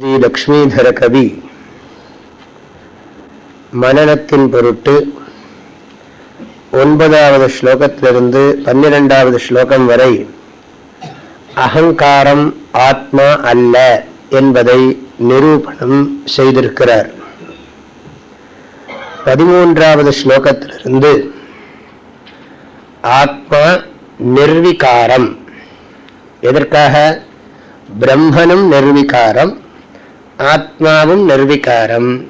ஸ்ரீ லக்ஷ்மீதர கவி மனநத்தின் பொருட்டு ஒன்பதாவது ஸ்லோகத்திலிருந்து பன்னிரெண்டாவது ஸ்லோகம் வரை அகங்காரம் ஆத்மா அல்ல என்பதை நிரூபணம் செய்திருக்கிறார். பதிமூன்றாவது ஸ்லோகத்திலிருந்து ஆத்மா நிர்விகாரம். எதற்காக? பிரம்மனும் நிர்விகாரம் ஆத்மாவும் நிர்விகாரம்.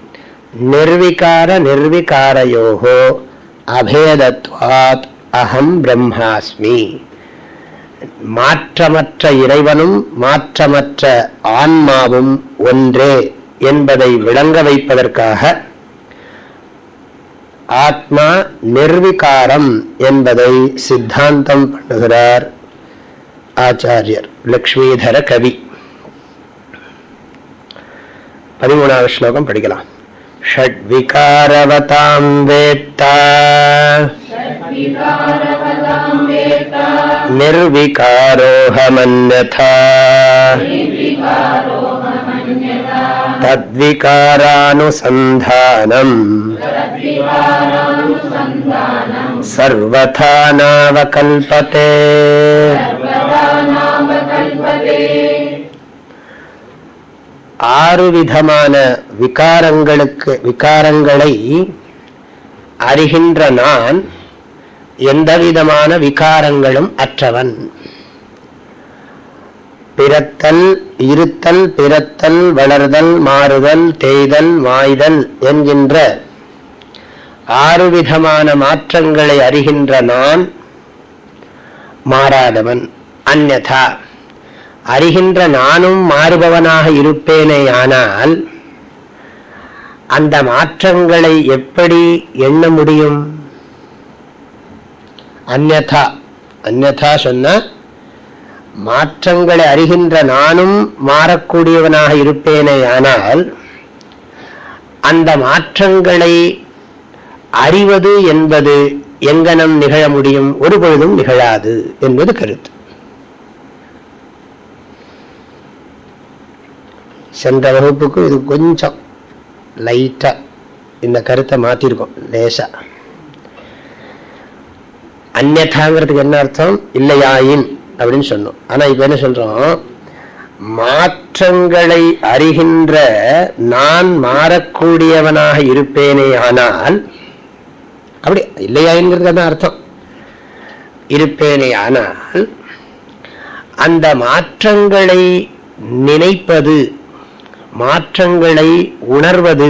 நிர்விகார நிர்விகாரயோகோ அபேதத்வாத் அகம் பிரம்மாஸ்மி. மாற்றமற்ற இறைவனும் மாற்றமற்ற ஆன்மாவும் ஒன்றே என்பதை விளங்க வைப்பதற்காக ஆத்மா நிர்விகாரம் என்பதை சித்தாந்தம் பண்ணுகிறார் ஆச்சாரியர் லக்ஷ்மீதர கவி. பதிமூணாவது ஸ்லோகம் படிக்கலாம் ஷட்விகாரவதாம் வேத்தா निर्विकारोऽहमन्यथा तद्विकारानुसन्धानम् सर्वथा नावकल्पते ஆறு விதமான விகாரங்களுக்கு விகாரங்களை அறிகின்ற நான் எந்த விதமான விகாரங்களும் அற்றவன். பிறத்தல் இருத்தல் பிறத்தல் வளர்தல் மாறுதல் தேய்தல் மாய்தல் என்கின்ற ஆறு விதமான மாற்றங்களை அறிகின்ற நான் மாறாதவன். அந்நதா. அறிகின்ற நானும் மாறுபவனாக இருப்பேனே ஆனால் அந்த மாற்றங்களை எப்படி எண்ண முடியும்? அந்நதா அந்நதா சொன்ன மாற்றங்களை அறிகின்ற நானும் மாறக்கூடியவனாக இருப்பேனே ஆனால் அந்த மாற்றங்களை அறிவது என்பது எங்கனம் நிகழ முடியும்? ஒரு பொழுதும் நிகழாது என்பது கருத்து. சென்ற வகுப்புக்கு இது கொஞ்சம் லைட்டா இந்த கருத்தை மாத்திருக்கோம் லேசா. அந்நதாங்கிறதுக்கு என்ன அர்த்தம்? இல்லையாயின் அப்படின்னு சொன்னோம். ஆனா இப்ப என்ன சொல்றோம்? மாற்றங்களை அறிகின்ற நான் மாறக்கூடியவனாக இருப்பேனே ஆனால் அப்படி இல்லையாங்கிறது தான் அர்த்தம்? இருப்பேனே ஆனால் அந்த மாற்றங்களை நினைப்பது மாற்றங்களை உணர்வது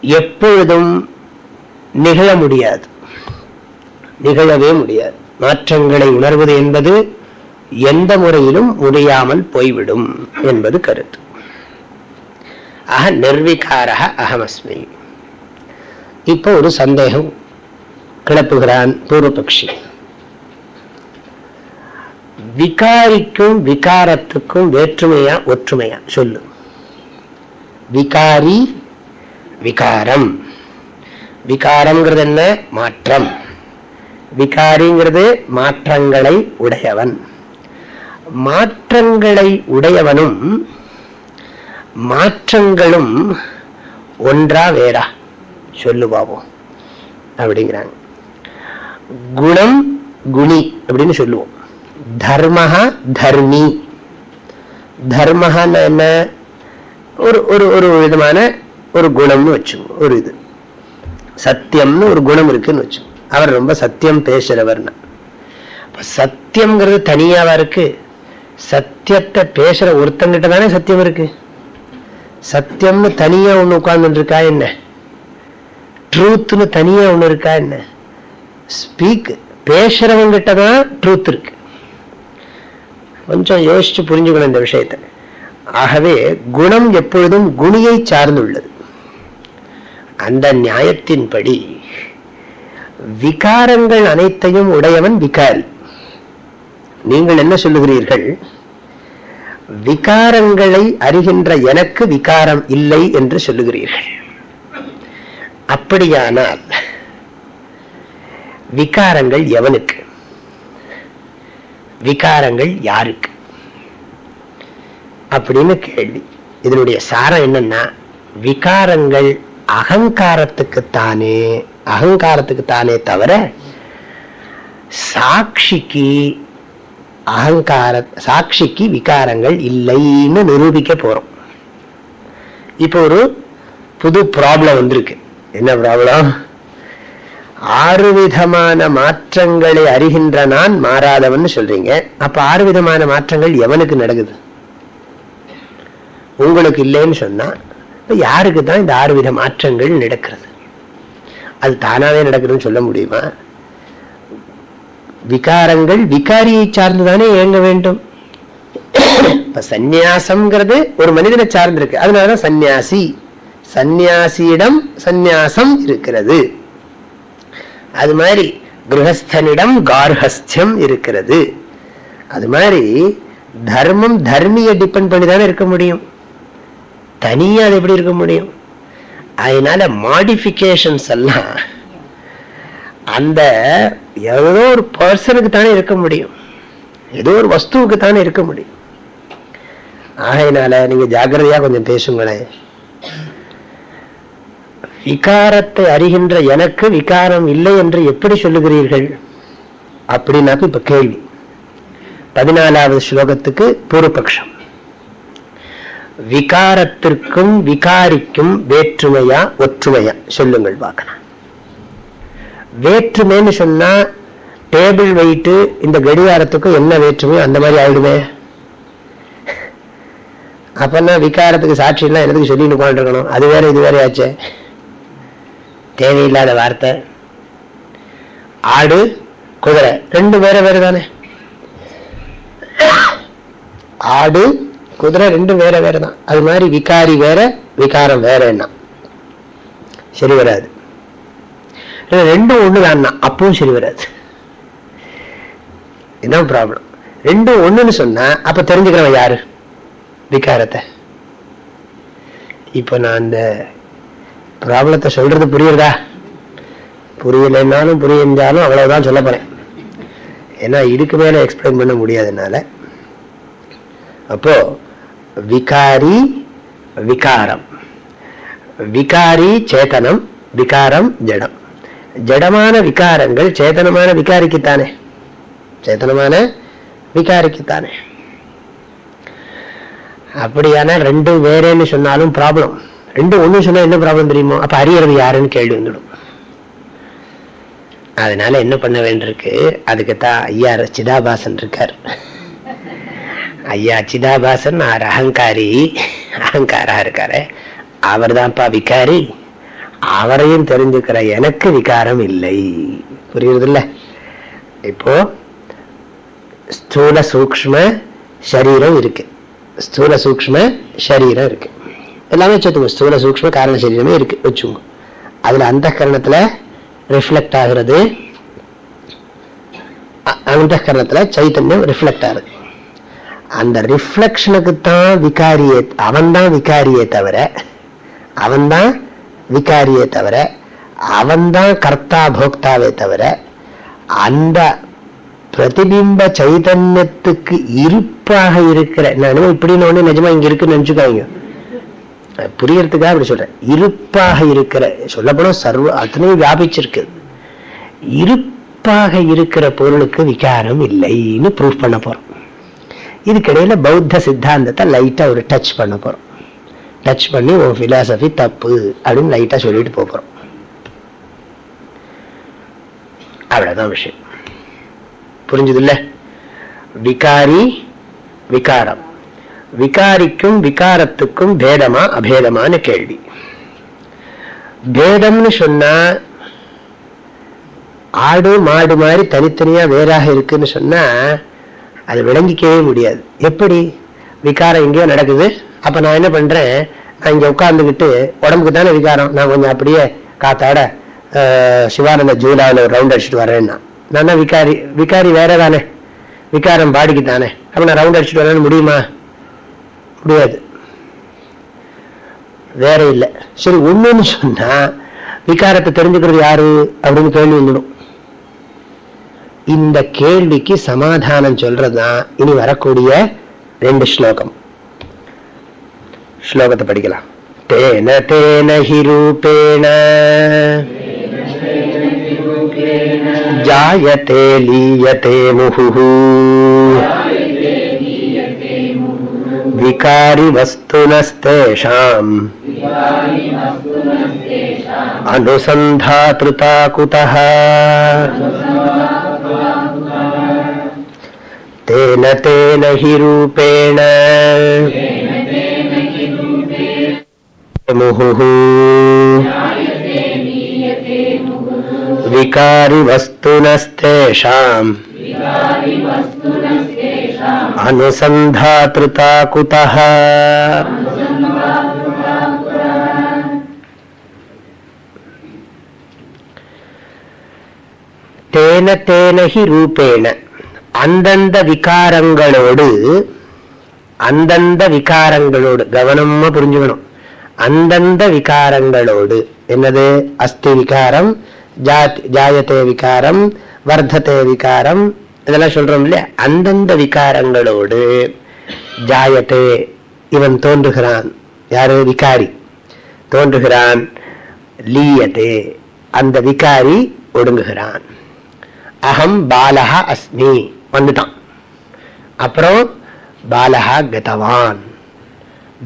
எப்பொழுதும் நிகழ முடியாது. நிகழவே முடியாது. மாற்றங்களை உணர்வது என்பது எந்த முறையிலும் முடியாமல் போய்விடும் என்பது கருத்து. அஹ நிர்விகாரக அகமஸ்மி இப்போ ஒரு சந்தேகம் கிளப்புகிறான் பூர்வபக்ஷி. விகாரிக்கும் விகாரத்துக்கும் வேற்றுமையா ஒற்றுமையா? சொல்லு. விகாரி விகாரம். விகாரம்ங்கிறது என்ன மாற்றம். விகாரிங்கிறது மாற்றங்களை உடையவன். மாற்றங்களை உடையவனும் மாற்றங்களும் ஒன்றா வேறா? சொல்லு பாவோம் அப்படிங்கிறாங்க. குணம் குணி அப்படின்னு சொல்லுவோம். தர்மஹா தர்மி. தர்மஹான்னு என்ன? ஒரு ஒரு ஒரு விதமான ஒரு குணம்னு வச்சுக்கோ ஒரு இது. சத்தியம்னு ஒரு குணம் இருக்குன்னு வச்சு அவர் ரொம்ப சத்தியம் பேசுறவர்னா. சத்தியம்ங்கிறது தனியாவா இருக்கு? சத்தியத்தை பேசுற ஒருத்தங்கிட்ட தானே சத்தியம் இருக்கு? சத்தியம்னு தனியா ஒண்ணு உட்கார்ந்து இருக்கா என்ன? ட்ரூத்னு தனியா ஒண்ணு இருக்கா என்ன? ஸ்பீக் பேசுறவங்கிட்ட தான் ட்ரூத் இருக்கு. கொஞ்சம் யோசிச்சு புரிஞ்சுக்கணும் இந்த விஷயத்தை. ஆகவே குணம் எப்பொழுதும் குணியை சார்ந்துள்ளது. அந்த நியாயத்தின்படி விகாரங்கள் அனைத்தையும் உடையவன் விகாரி. நீங்கள் என்ன சொல்லுகிறீர்கள்? விகாரங்களை அறிகின்ற எனக்கு விகாரம் இல்லை என்று சொல்லுகிறீர்கள். அப்படியானால் விகாரங்கள் எவனுக்கு? விகாரங்கள் யாருக்கு? அப்படின்னு கேள்வி. இதனுடைய சாரம் என்னன்னா விகாரங்கள் அகங்காரத்துக்குத்தானே அகங்காரத்துக்குத்தானே தவிர சாட்சிக்கு அகங்கார சாட்சிக்கு விகாரங்கள் இல்லைன்னு நிரூபிக்க போறோம். இப்போ ஒரு புது ப்ராப்ளம் வந்திருக்கு. என்ன ப்ராப்ளம் ஆறு விதமான மாற்றங்களை அறிகின்ற நான் மாறாதவன் சொல்றீங்க. அப்ப ஆறு விதமான மாற்றங்கள் எவனுக்கு நடக்குது? உங்களுக்கு இல்லைன்னு சொன்னா இப்ப யாருக்கு தான் இந்த ஆறு வித மாற்றங்கள் நடக்கிறது? அது தானாவே நடக்குதுன்னு சொல்ல முடியுமா? விகாரங்கள் விகாரியை சார்ந்துதானே இயங்க வேண்டும். இப்ப சந்நியாசம்ங்கிறது ஒரு மனிதனை சார்ந்திருக்கு. அதனாலதான் சந்நியாசி. சந்நியாசியிடம் சந்நியாசம் இருக்கிறது. அது மாதிரி கிரகஸ்தனிடம் கார்ஹஸ்தியம் இருக்கிறது. அது மாதிரி தர்மம் தர்மிய டிபெண்ட் பண்ணி தானே இருக்க முடியும். தனியா அது எப்படி இருக்க முடியும்? அதனால மாடிஃபிகேஷன்ஸ் எல்லாம் அந்த ஏதோ ஒரு பர்சனுக்கு தானே இருக்க முடியும். ஏதோ ஒரு வஸ்துவுக்கு தானே இருக்க முடியும். ஆகையினால நீங்க ஜாகிரதையா கொஞ்சம் பேசுங்களேன். விகாரத்தை அறிகின்ற எனக்கு விகாரம் இல்லை என்று எப்படி சொல்லுகிறீர்கள்? அப்படின்னாக்க இப்ப கேள்வி. பதினாலாவது ஸ்லோகத்துக்கு பூர்வபக்ஷம். விகாரத்திற்கும் விகாரிக்கும் வேற்றுமையா ஒற்றுமையா? சொல்லுங்கள் பார்க்கலாம். வேற்றுமைன்னு சொன்னா டேபிள் வெயிட்டு இந்த கடிகாரத்துக்கும் என்ன வேற்றுமையோ அந்த மாதிரி ஆயிடுமே. அப்பன்னா விகாரத்துக்கு சாட்சி எல்லாம் எனக்கு சொல்லிட்டு உட்காந்துருக்கணும் அது வேற இது வேற ஆச்சே தேவையில்லாத வார்த்தை. ஆடு குதிரை. ரெண்டு வேற வேற தானே? ஆடு குதிரை ரெண்டும் வேற வேற தான். அது மாதிரி விகாரி வேற விகாரம் வேற என்ன? சரி வராது. ரெண்டும் ரெண்டும் ஒண்ணுதான் அப்பவும் சரி வராது. இதான் ப்ராப்ளம் ரெண்டும் ஒண்ணுன்னு சொன்னால் அப்ப தெரிஞ்சுக்கிறவன் யாரு? விகாரத்தை. இப்போ நான் அந்த ப்ராப்ளத்தை சொல்றது புரியுறதா? புரியலைன்னாலும் புரியிருந்தாலும் அவ்வளவுதான் சொல்ல போறேன். ஏன்னா இதுக்கு மேல எக்ஸ்பிளைன் பண்ண முடியாதனால. அப்போ விகாரி விகாரம். விகாரி சேதனம் விகாரம் ஜடம். ஜடமான விகாரங்கள் சேதனமான விகாரிக்குத்தானே? சேத்தனமான விகாரிக்குத்தானே? அப்படியான ரெண்டும் வேறேன்னு சொன்னாலும் ப்ராப்ளம் ரெண்டும் ஒண்ணு சொன்னா என்ன ப்ராப்ளம் தெரியுமோ? அப்ப அறியறது யாருன்னு கேள்வி வந்துடும். அதனால என்ன பண்ண வேண்டியிருக்கு? அதுக்குத்தான் ஐயா சிதாபாசன் இருக்கார். ஐயா சிதாபாசன் ஆர் அகங்காரி. அகங்காரா இருக்காரு. அவர் தான்ப்பா விகாரி. அவரையும் தெரிஞ்சுக்கிற எனக்கு விகாரம் இல்லை. புரியுறதில்ல? இப்போ ஸ்தூல சூக்ம சரீரம் இருக்கு. ஸ்தூல சூக்ம சரீரம் இருக்கு. எல்லாமே வச்சுக்கோங்க. ஸ்தூல சூக்ம காரண சரீரமே இருக்கு. வச்சுங்க அதுல அந்த கரணத்துல ரிஃப்ளெக்ட் ஆகுறது. அந்த கரணத்துல சைத்தன்யம் ரிஃப்ளெக்ட் ஆகுது. அந்த ரிஃப்ளெக்ஷனுக்கு தான் விகாரியே அவன் தான் விகாரியே தவிர அவன்தான் விகாரியே தவிர அவன்தான் கர்த்தா போக்தாவே தவிர அந்த பிரதிபிம்ப சைதன்யத்துக்கு இருப்பாக இருக்கிற நான் இப்படின்னு ஒண்ணு நிஜமா இங்க இருக்குன்னு நினைச்சுக்காங்க புரியறதுக்காக அப்படி சொல்றேன். இருப்பாக இருக்கிற சொல்லப்போனா சர்வ அத்தனையும் வியாபிச்சிருக்கு. இருப்பாக இருக்கிற பொருளுக்கு விகாரம் இல்லைன்னு ப்ரூவ் பண்ண போறோம். இதுக்கிடையில பௌத்த சித்தாந்தத்தை லைட்டா ஒரு டச் பண்ண போறோம். டச் பண்ணி உன் பிலாசபி தப்பு அப்படின்னு லைட்டா சொல்லிட்டு போறோம். அவ்வளவுதான் விஷயம். புரிஞ்சது இல்ல விகாரி விகாரம். விகாரிக்கும் விகாரத்துக்கும் பேதமா அபேதமான கேள்வி. பேதம்னு சொன்னா ஆடு மாடு மாதிரி தனித்தனியா வேறாக இருக்குன்னு சொன்னா அது விளங்கிக்கவே முடியாது. எப்படி? விகாரம் எங்கேயோ நடக்குது. அப்ப நான் என்ன பண்றேன்? நான் இங்க உட்கார்ந்துக்கிட்டு உடம்புக்கு தானே விகாரம்? நான் கொஞ்சம் அப்படியே காத்தாட ஆஹ், சிவானந்த ஜூலாவில் ஒரு ரவுண்ட் அடிச்சுட்டு வரேன்னா நான் தான் விகாரி விகாரி வேற தானே. விகாரம் பாடிக்கு தானே அப்ப நான் ரவுண்ட் அடிச்சுட்டு வரேன்னு முடியுமா? முடியாது. வேற இல்லை. சரி ஒண்ணுன்னு சொன்னா விகாரத்தை தெரிஞ்சுக்கிறது யாரு? அப்படின்னு கேள்வி வந்துடும். இந்த கேள்விக்கு சமாதானம் சொல்றதுதான் இனி வரக்கூடிய ரெண்டு ஸ்லோகம். ஸ்லோகத்தை படிக்கலாம். தேன தேன ஹி ரூபேண ஜாயதே லீயதே முहुः विकारि वस्तुनस्तेषाम् अनुसन्धातृता कुतः तेन तेन हि रूपेण मुहुः विकारि वस्तुनस्तेषाम् अनुसन्धातृता कुतः தேன தேனகி ரூபேண அந்தந்த விகாரங்களோடு அந்தந்த விகாரங்களோடு கவனமா புரிஞ்சுக்கணும் அந்தந்த விகாரங்களோடு என்னது அஸ்தி விகாரம் ஜாத் ஜாயத்தே விகாரம் வர்த்ததே விகாரம் இதெல்லாம் சொல்றோம் இல்லையா? அந்தந்த விகாரங்களோடு ஜாயத்தே இவன் தோன்றுகிறான். யாரு? விகாரி. தோன்றுகிறான். லீயத்தே. அந்த விகாரி ஒடுங்குகிறான். அகம் பாலகா அஸ்மி. வந்துட்டான். அப்புறம் பாலகா கதவான்.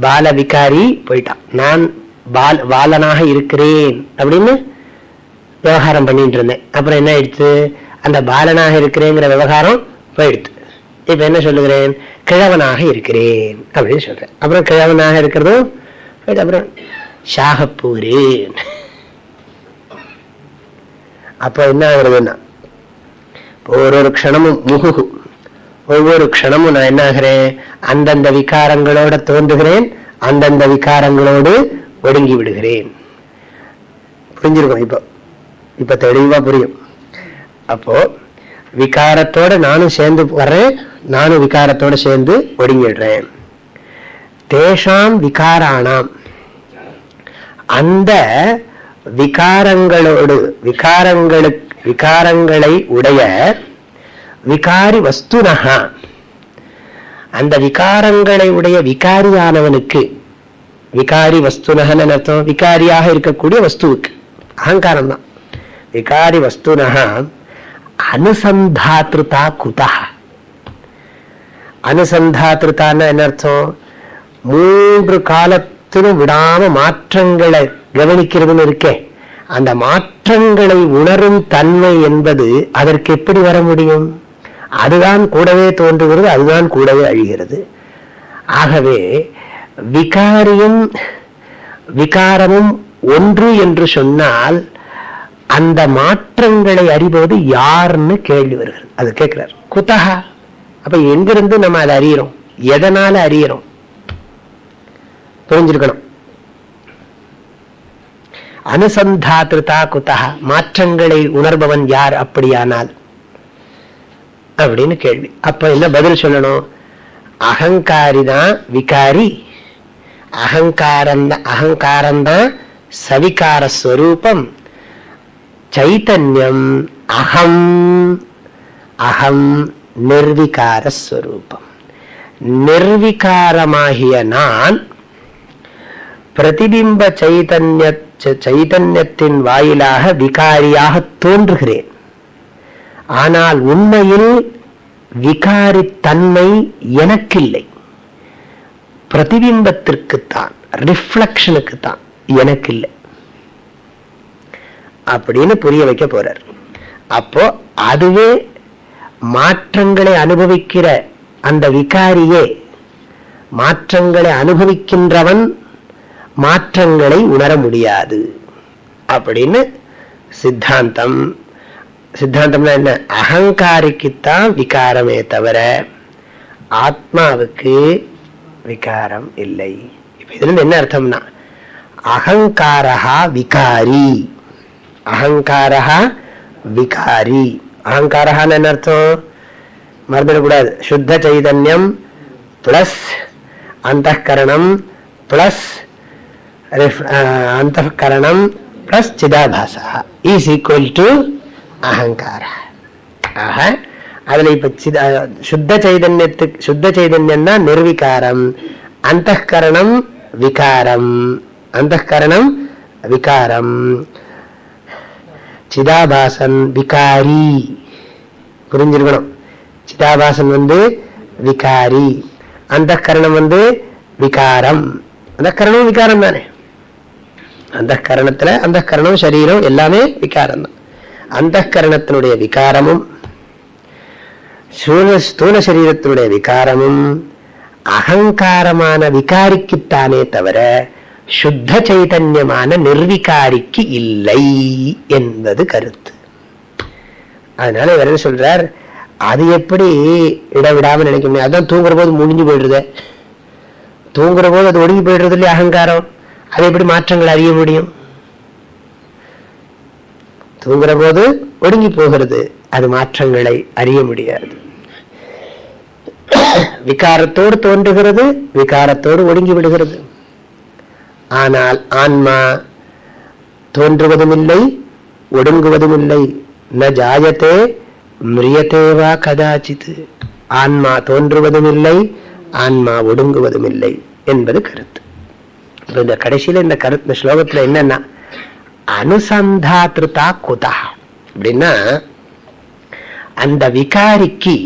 பால விகாரி போயிட்டான். நான் பால் பாலனாக இருக்கிறேன் அப்படின்னு விவகாரம் பண்ணிட்டு இருந்தேன். அப்புறம் என்ன ஆயிடுச்சு? அந்த பாலனாக இருக்கிறேங்கிற விவகாரம் போயிடுது. இப்ப என்ன சொல்லுகிறேன்? கிழவனாக இருக்கிறேன் அப்படின்னு சொல்றேன். அப்புறம் கிழவனாக இருக்கிறதும் அப்புறம் ஷாகப்பூரேன் அப்ப என்ன ஆகுறதுன்னா ஒரு ஒரு க்ஷணமும் முகுகு. ஒவ்வொரு க்ஷணமும் நான் என்ன ஆகிறேன்? அந்தந்த விகாரங்களோட தோன்றுகிறேன். அந்தந்த விகாரங்களோடு ஒடுங்கி விடுகிறேன். புரிஞ்சிருக்கும்? இப்போ இப்ப தெளிவா புரியும். அப்போ விகாரத்தோட நானும் சேர்ந்து வர்றேன் நானும் விகாரத்தோட சேர்ந்து ஒடுங்கிடுறேன். தேஷாம் விகாராணாம் அந்த விகாரங்களோடு விகாரங்களுக்கு விகாரங்களை உடைய விகாரி வஸ்துனகா அந்த விகாரங்களை உடைய விகாரியானவனுக்கு விகாரி வஸ்துனகன்னு அர்த்தம்? விகாரியாக இருக்கக்கூடிய வஸ்துவுக்கு. அகங்காரம் தான் விகாரி வஸ்துனகா அனுசந்தாத்திருத்தா குதா அனுசந்தாத்திருத்தான்னு என்ன அர்த்தம் மூன்று காலத்திலும் விடாம மாற்றங்களை கவனிக்கிறதுன்னு இருக்கே அந்த மாற்றங்களை உணரும் தன்மை என்பது அதற்கு எப்படி வர முடியும்? அதுதான் கூடவே தோன்றுகிறது அதுதான் கூடவே அழிகிறது. ஆகவே விகாரியும் விகாரமும் ஒன்று என்று சொன்னால் அந்த மாற்றங்களை அறிவது யாருன்னு கேள்வி வருகிறது. அது கேட்கிறார். குத்தகா? அப்ப எங்கிருந்து நம்ம அதை அறியறோம்? எதனால அறியறோம்? புரிஞ்சிருக்கணும். அனுசந்தாத்திருத்தா குத்தகா. மாற்றங்களை உணர்பவன் யார் அப்படியானால்? அப்படின்னு கேள்வி. அப்ப என்ன பதில் சொல்லணும்? அகங்காரி தான் விகாரி. அகங்காரம் அகங்காரம்தான் சவிகார ஸ்வரூபம் சைத்தன்யம் அகம். அகம் நிர்விகாரஸ்வரூபம். நிர்விகாரமாகிய நான் பிரதிபிம்ப சைதன்ய சைதன்யத்தின் வாயிலாக விகாரியாக தோன்றுகிறேன். ஆனால் உண்மையில் விகாரித்தன்மை எனக்கில்லை. பிரதிபிம்பத்திற்குத்தான் ரிஃப்ளக்ஷனுக்குத்தான் எனக்கு இல்லை அப்படின்னு புரிய வைக்க போறார். அப்போ அதுவே மாற்றங்களை அனுபவிக்கிற அந்த விகாரியே மாற்றங்களை அனுபவிக்கின்றவன் மாற்றங்களை உணர முடியாது அப்படின்னு சித்தாந்தம். சித்தாந்தம்னா என்ன? அகங்காரிக்குத்தான் விகாரமே தவிர ஆத்மாவுக்கு விகாரம் இல்லை. இப்ப இதுல என்ன அர்த்தம்னா? அகங்காரா விகாரி. அகங்காரா விகாரி. அகங்காரான்னு என்ன அர்த்தம்? மறந்துடக்கூடாது. சுத்த சைதன்யம் பிளஸ் அந்தகரணம் பிளஸ் அந்தகரணம் பிளஸ் சிதாபாசா. இஸ் ஈக்குவல் டு அகங்காரா ஆக அதுல இப்ப சுத்த சைதன்யத்துக்கு சுத்த சைதன்யம் தான் நிர்விகாரம். அந்தகரணம் விகாரம். அந்த கரணம் விகாரம். சிதாபாசன் விகாரி. புரிஞ்சிருக்கணும். சிதாபாசன் வந்து விகாரி. அந்த கரணம் வந்து விகாரம். அந்த கரணம் விகாரம் தானே? அந்த கரணத்துல அந்த கரணம் சரீரம் எல்லாமே விகாரம் தான் அந்த கரணத்தினுடைய விகாரமும் ஸ்தூல சரீரத்தினுடைய விகாரமும் அகங்காரமான விகாரிக்குத்தானே தவிர சுத்த சைதன்யமான நிர்விகாரிக்கு இல்லை என்பது கருத்து. அதனால இவர் என்ன சொல்றார்? அது எப்படி இடவிடாம நினைக்க முடியாது அதான் தூங்குற போது முடிஞ்சு போயிடுது தூங்குற போது அது ஒடுங்கி போயிடுறது இல்லையா அகங்காரம்? அது எப்படி மாற்றங்கள் அறிய முடியும்? தூங்குற போது ஒடுங்கி போகிறது அது மாற்றங்களை அறிய முடியாது. விகாரத்தோடு தோன்றுகிறது விகாரத்தோடு ஒடுங்கி விடுகிறது. ஆனால் ஆன்மா தோன்றுவதும் இல்லை ஒடுங்குவதும் இல்லை ந ஜாயத்தே மிரியத்தேவா கதாச்சித். ஆன்மா தோன்றுவதும் இல்லை ஆன்மா ஒடுங்குவதும் இல்லை என்பது கருத்து. இந்த கடைசியில இந்த கருத்து இந்த ஸ்லோகத்துல என்னன்னா அனுசந்தாத்திருத்தா குதா. அப்படின்னா அந்த விகாரிக்கு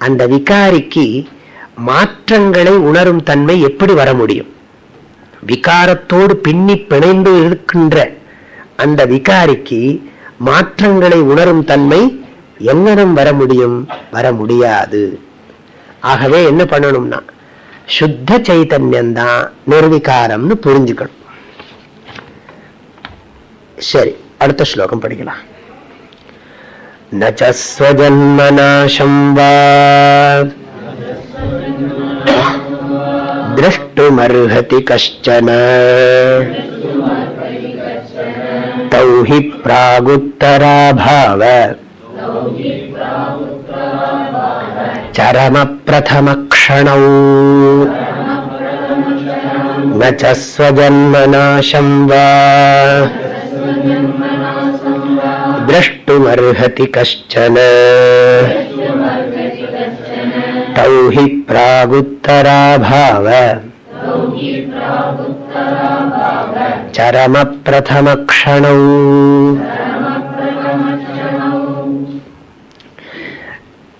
அந்த விகாரிக்கு மாற்றங்களை உணரும் தன்மை எப்படி வர முடியும்? விகாரத்தோடு பின்னி பிணைந்து இருக்கின்ற அந்த விகாரிக்கு மாற்றங்களை உணரும் தன்மை எங்கனம் வர முடியும்? வர முடியாது. ஆகவே என்ன பண்ணணும்னா சுத்த சைத்தன்யம் தான் நிர்விகாரம்னு புரிஞ்சுக்கணும். சரி அடுத்த ஸ்லோகம் படிக்கலாம். நச்சஸ்வஜன்மநாசம் வா. द्रष्टुमर्हति कश्चन। तौ हि प्रागुत्तराभाव। चरमप्रथमक्षणौ। न च स्वजन्मनाशं वा। द्रष्टुमर्हति कश्चन। तौ हि प्रागुत्तराभाव। चरमप्रथमक्षणौ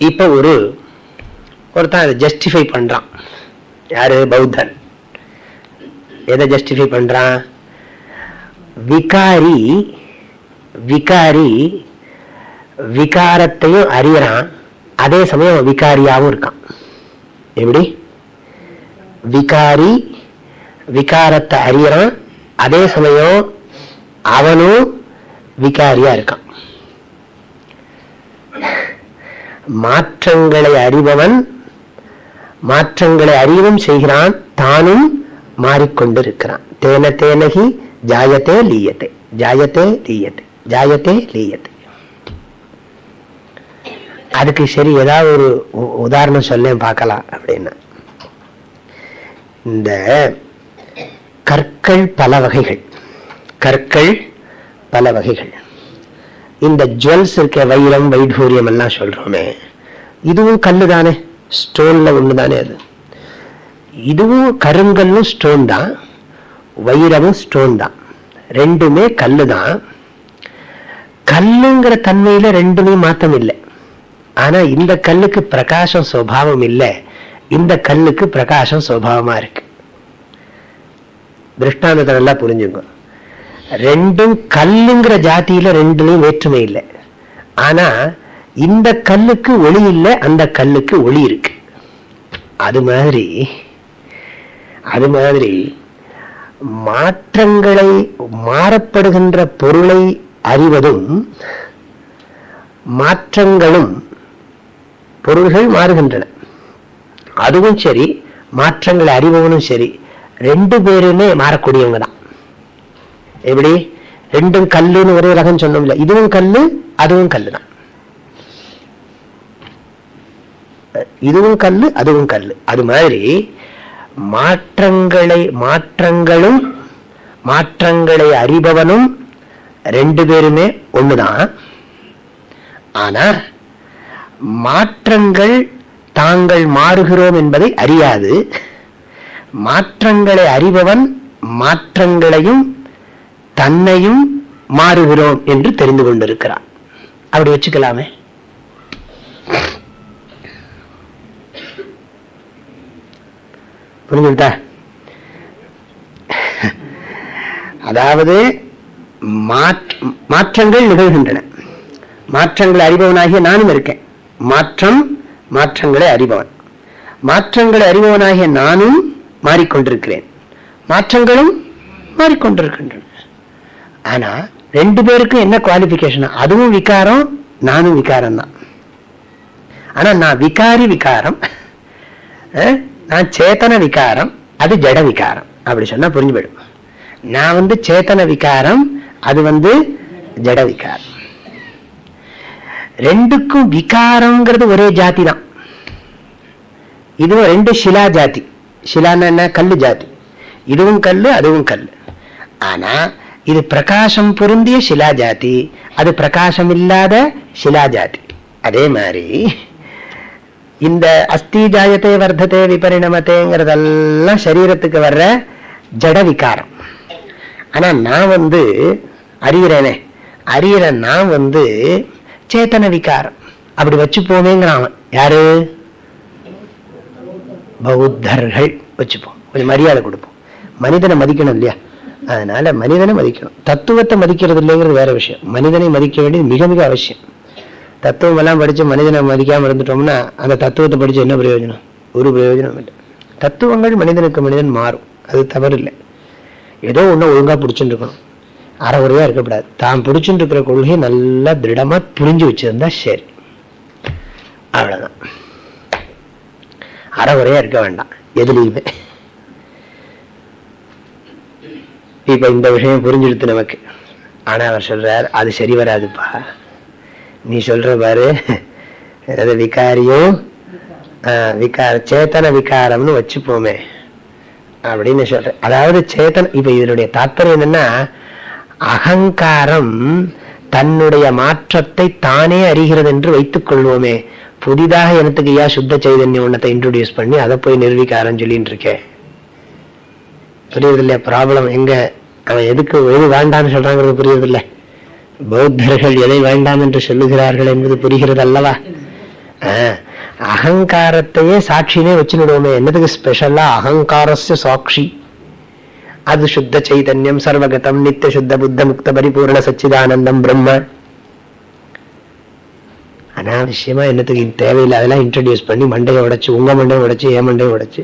இப்ப ஒரு ஒருத்தன் அதை ஜஸ்டிஃபை பண்றான் யாரு பௌத்தன் எதை ஜஸ்டிஃபை பண்றான் விகாரி விகாரி விகாரத்தையும் அறியறான் அதே சமயம் விகாரியாவும் இருக்கான் எப்படி விகாரி விகாரத்தை அறியறான். அதே சமயம் அவனும் விகாரியா இருக்கான். மாற்றங்களை அறிபவன் மாற்றங்களை அறிவும் செய்கிறான் தானும் மாறிக்கொண்டிருக்கிறான். தேன தேனகி ஜாயத்தே லீயத்தை ஜாயத்தே லீயத்தை ஜாயத்தே லீயத்தை. அதுக்கு சரி ஏதாவது ஒரு உ- உதாரணம் சொல்லேன் பார்க்கலாம் அப்படின்னா. இந்த கற்கள் பல வகைகள். கற்கள் பல வகைகள். இந்த ஜுவல்ஸ் இருக்க வைரம் வைடூரியம் எல்லாம் சொல்றோமே இதுவும் கல்லு தானே ஸ்டோன்ல ஒண்ணு தானே அது? இதுவும் கருங்கல்லும் ஸ்டோன் தான் வைரமும் ஸ்டோன் தான். ரெண்டுமே கல்லு தான் கல்லுங்கிற தன்மையில ரெண்டுமே மாத்தம் இல்லை ஆனா இந்த கல்லுக்கு பிரகாசம் சுவாவம் இல்லை. இந்த கல்லுக்கு பிரகாசம் சுவாவமா இருக்கு. திருஷ்டாந்தத்தை நல்லா புரிஞ்சுங்க. ரெண்டும் கல்லுங்கிற ஜாதியில ரெண்டுலையும் வேற்றுமை இல்லை. ஆனா இந்த கல்லுக்கு ஒளி இல்லை அந்த கல்லுக்கு ஒளி இருக்கு. அது மாதிரி அது மாதிரி மாற்றங்களை மாறப்படுகின்ற பொருளை அறிவதும் மாற்றங்களும் பொருள்கள் மாறுகின்றன. அதுவும் சரி மாற்றங்களை அறிபவனும் சரி. ரெண்டு பேருமே மாறக்கூடியவங்க தான் எப்படி? ரெண்டும் கல்லுன்னு ஒரே ரகம் சொன்னோம்ல இதுவும் கல்லு அதுவும் கல்லு தான் இதுவும் கல்லு அதுவும் கல்லு. அது மாதிரி மாற்றங்களை மாற்றங்களும் மாற்றங்களை அறிபவனும் ரெண்டு பேருமே ஒண்ணுதான். ஆனா மாற்றங்கள் தாங்கள் மாறுகிறோம் என்பதை அறியாது. மாற்றங்களை அறிபவன் மாற்றங்களையும் தன்னையும் மாறுகிறோம் என்று தெரிந்து கொண்டிருக்கிறான். அப்படி வச்சுக்கலாமே. புரிஞ்சுட்டா அதாவது மாற்றங்கள் நிகழ்கின்றன. மாற்றங்களை அறிபவனாகிய நானும் இருக்கேன். மாற்றம் மாற்றங்களை அறிபவன். மாற்றங்களை அறிபவனாகிய நானும் மாறிக்கொண்டிருக்கிறேன். மாற்றங்களும் மாறிக்கொண்டிருக்கின்றன. ஆனா ரெண்டு பேருக்கும் என்ன குவாலிபிகேஷன் அதுவும் விகாரம் நானும் விகாரம் தான் ஆனா நான் விகாரி விகாரம் நான் சேத்தன விகாரம் அது ஜட விகாரம். அப்படி சொன்னா புரிஞ்சு போயிடும் நான் வந்து சேத்தன விகாரம் அது வந்து ஜட விகாரம். ரெண்டுக்கும் விகாரம்ங்கிறது ஒரே ஜாதி தான் இதுவும் ரெண்டு சிலா ஜாதி சிலான்னு என்ன கல்லு ஜாதி இதுவும் கல்லு அதுவும் கல்லு ஆனா இது பிரகாசம் பொருந்திய சிலா ஜாதி அது பிரகாசம் இல்லாத சிலா ஜாதி அதே மாதிரி இந்த அஸ்தி ஜாயத்தை வர்த்தத்தை விபரிணமத்தைங்கிறதெல்லாம் சரீரத்துக்கு வர்ற ஜட விகாரம் ஆனா நான் வந்து அறிகிறேனே அறிகிற நான் வந்து சேத்தன விகாரம் அப்படி வச்சு போவேங்கிறான் யாரு பௌத்தர்கள் வச்சுப்போம். கொஞ்சம் மரியாதை கொடுப்போம். மனிதனை மதிக்கணும் இல்லையா? அதனால மனிதனை மதிக்கணும். தத்துவத்தை மதிக்கிறது இல்லைங்கிறது வேற விஷயம். மனிதனை மதிக்க வேண்டியது மிக மிக அவசியம். தத்துவம் எல்லாம் படிச்சு மனிதனை மதிக்காம இருந்துட்டோம்னா அந்த தத்துவத்தை படிச்சு என்ன பிரயோஜனம்? ஒரு பிரயோஜனம் இல்லை. தத்துவங்கள் மனிதனுக்கு மனிதன் மாறும். அது தவறு இல்லை ஏதோ ஒண்ணு ஒழுங்கா பிடிச்சுட்டு இருக்கணும் இருக்கக்கூடாது. தான் பிடிச்சுட்டு இருக்கிற கொள்கையை நல்லா திருடமா புரிஞ்சு வச்சிருந்தா சரி. அவ்வளவுதான். அறவுறையா இருக்க வேண்டாம் எதுலையுமே. இப்ப இந்த விஷயம் புரிஞ்சுடுத்து நமக்கு. ஆனா அவர் சொல்றார் அது சரி வராதுப்பா. நீ சொல்ற பாரு அது விகாரியும் விகார சேத்தன விகாரம்னு வச்சுப்போமே அப்படின்னு சொல்ற. அதாவது சேத்தன இப்ப இதனுடைய தாற்பயம் என்னன்னா அகங்காரம் தன்னுடைய மாற்றத்தை தானே அறிகிறது என்று வைத்துக் கொள்வோமே. புதிதாக எனக்கு ஐயா சுத்த சைதன்யம் ஒன்னத்தை இன்ட்ரடியூஸ் பண்ணி அதை போய் நிரூபிக்க சொல்லிட்டு இருக்கேன். புரியுது இல்லையா ப்ராப்ளம் எங்க? அவன் எதுக்கு எது வேண்டாம்னு சொல்றாங்கிறது புரியுது இல்லை பௌத்தர்கள் எதை வேண்டாம் என்று சொல்லுகிறார்கள் என்பது புரிகிறது அல்லவா? அகங்காரத்தையே சாட்சினே வச்சுடுவோமே என்னதுக்கு ஸ்பெஷலா அகங்காரஸ்ய சாட்சி. அது சுத்த சைதன்யம் சர்வகதம் நித்திய சுத்த புத்த முக்த பரிபூர்ண சச்சிதானந்தம் பிரம்ம. அனாவசியமாக என்னத்துக்கு தேவையில்லை. அதெல்லாம் இன்ட்ரடியூஸ் பண்ணி மண்டையை உடைச்சு உங்க மண்டையை உடைச்சு ஏன் மண்டையை உடைச்சு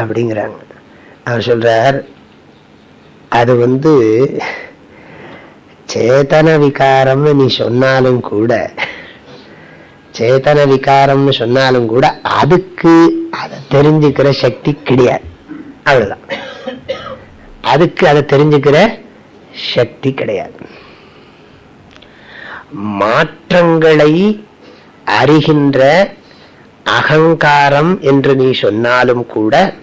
அப்படிங்கிறாங்க. அவர் சொல்றார் அது வந்து சேதன விகாரம்னு நீ சொன்னாலும் கூட சேத்தன விகாரம்னு சொன்னாலும் கூட அதுக்கு அதை தெரிஞ்சுக்கிற சக்தி கிடையாது. அவ்வளவுதான். அதுக்கு அதை தெரிஞ்சுக்கிற சக்தி கிடையாது. மாற்றங்களை அறிகின்ற அகங்காரம் என்று நீ சொன்னாலும் கூட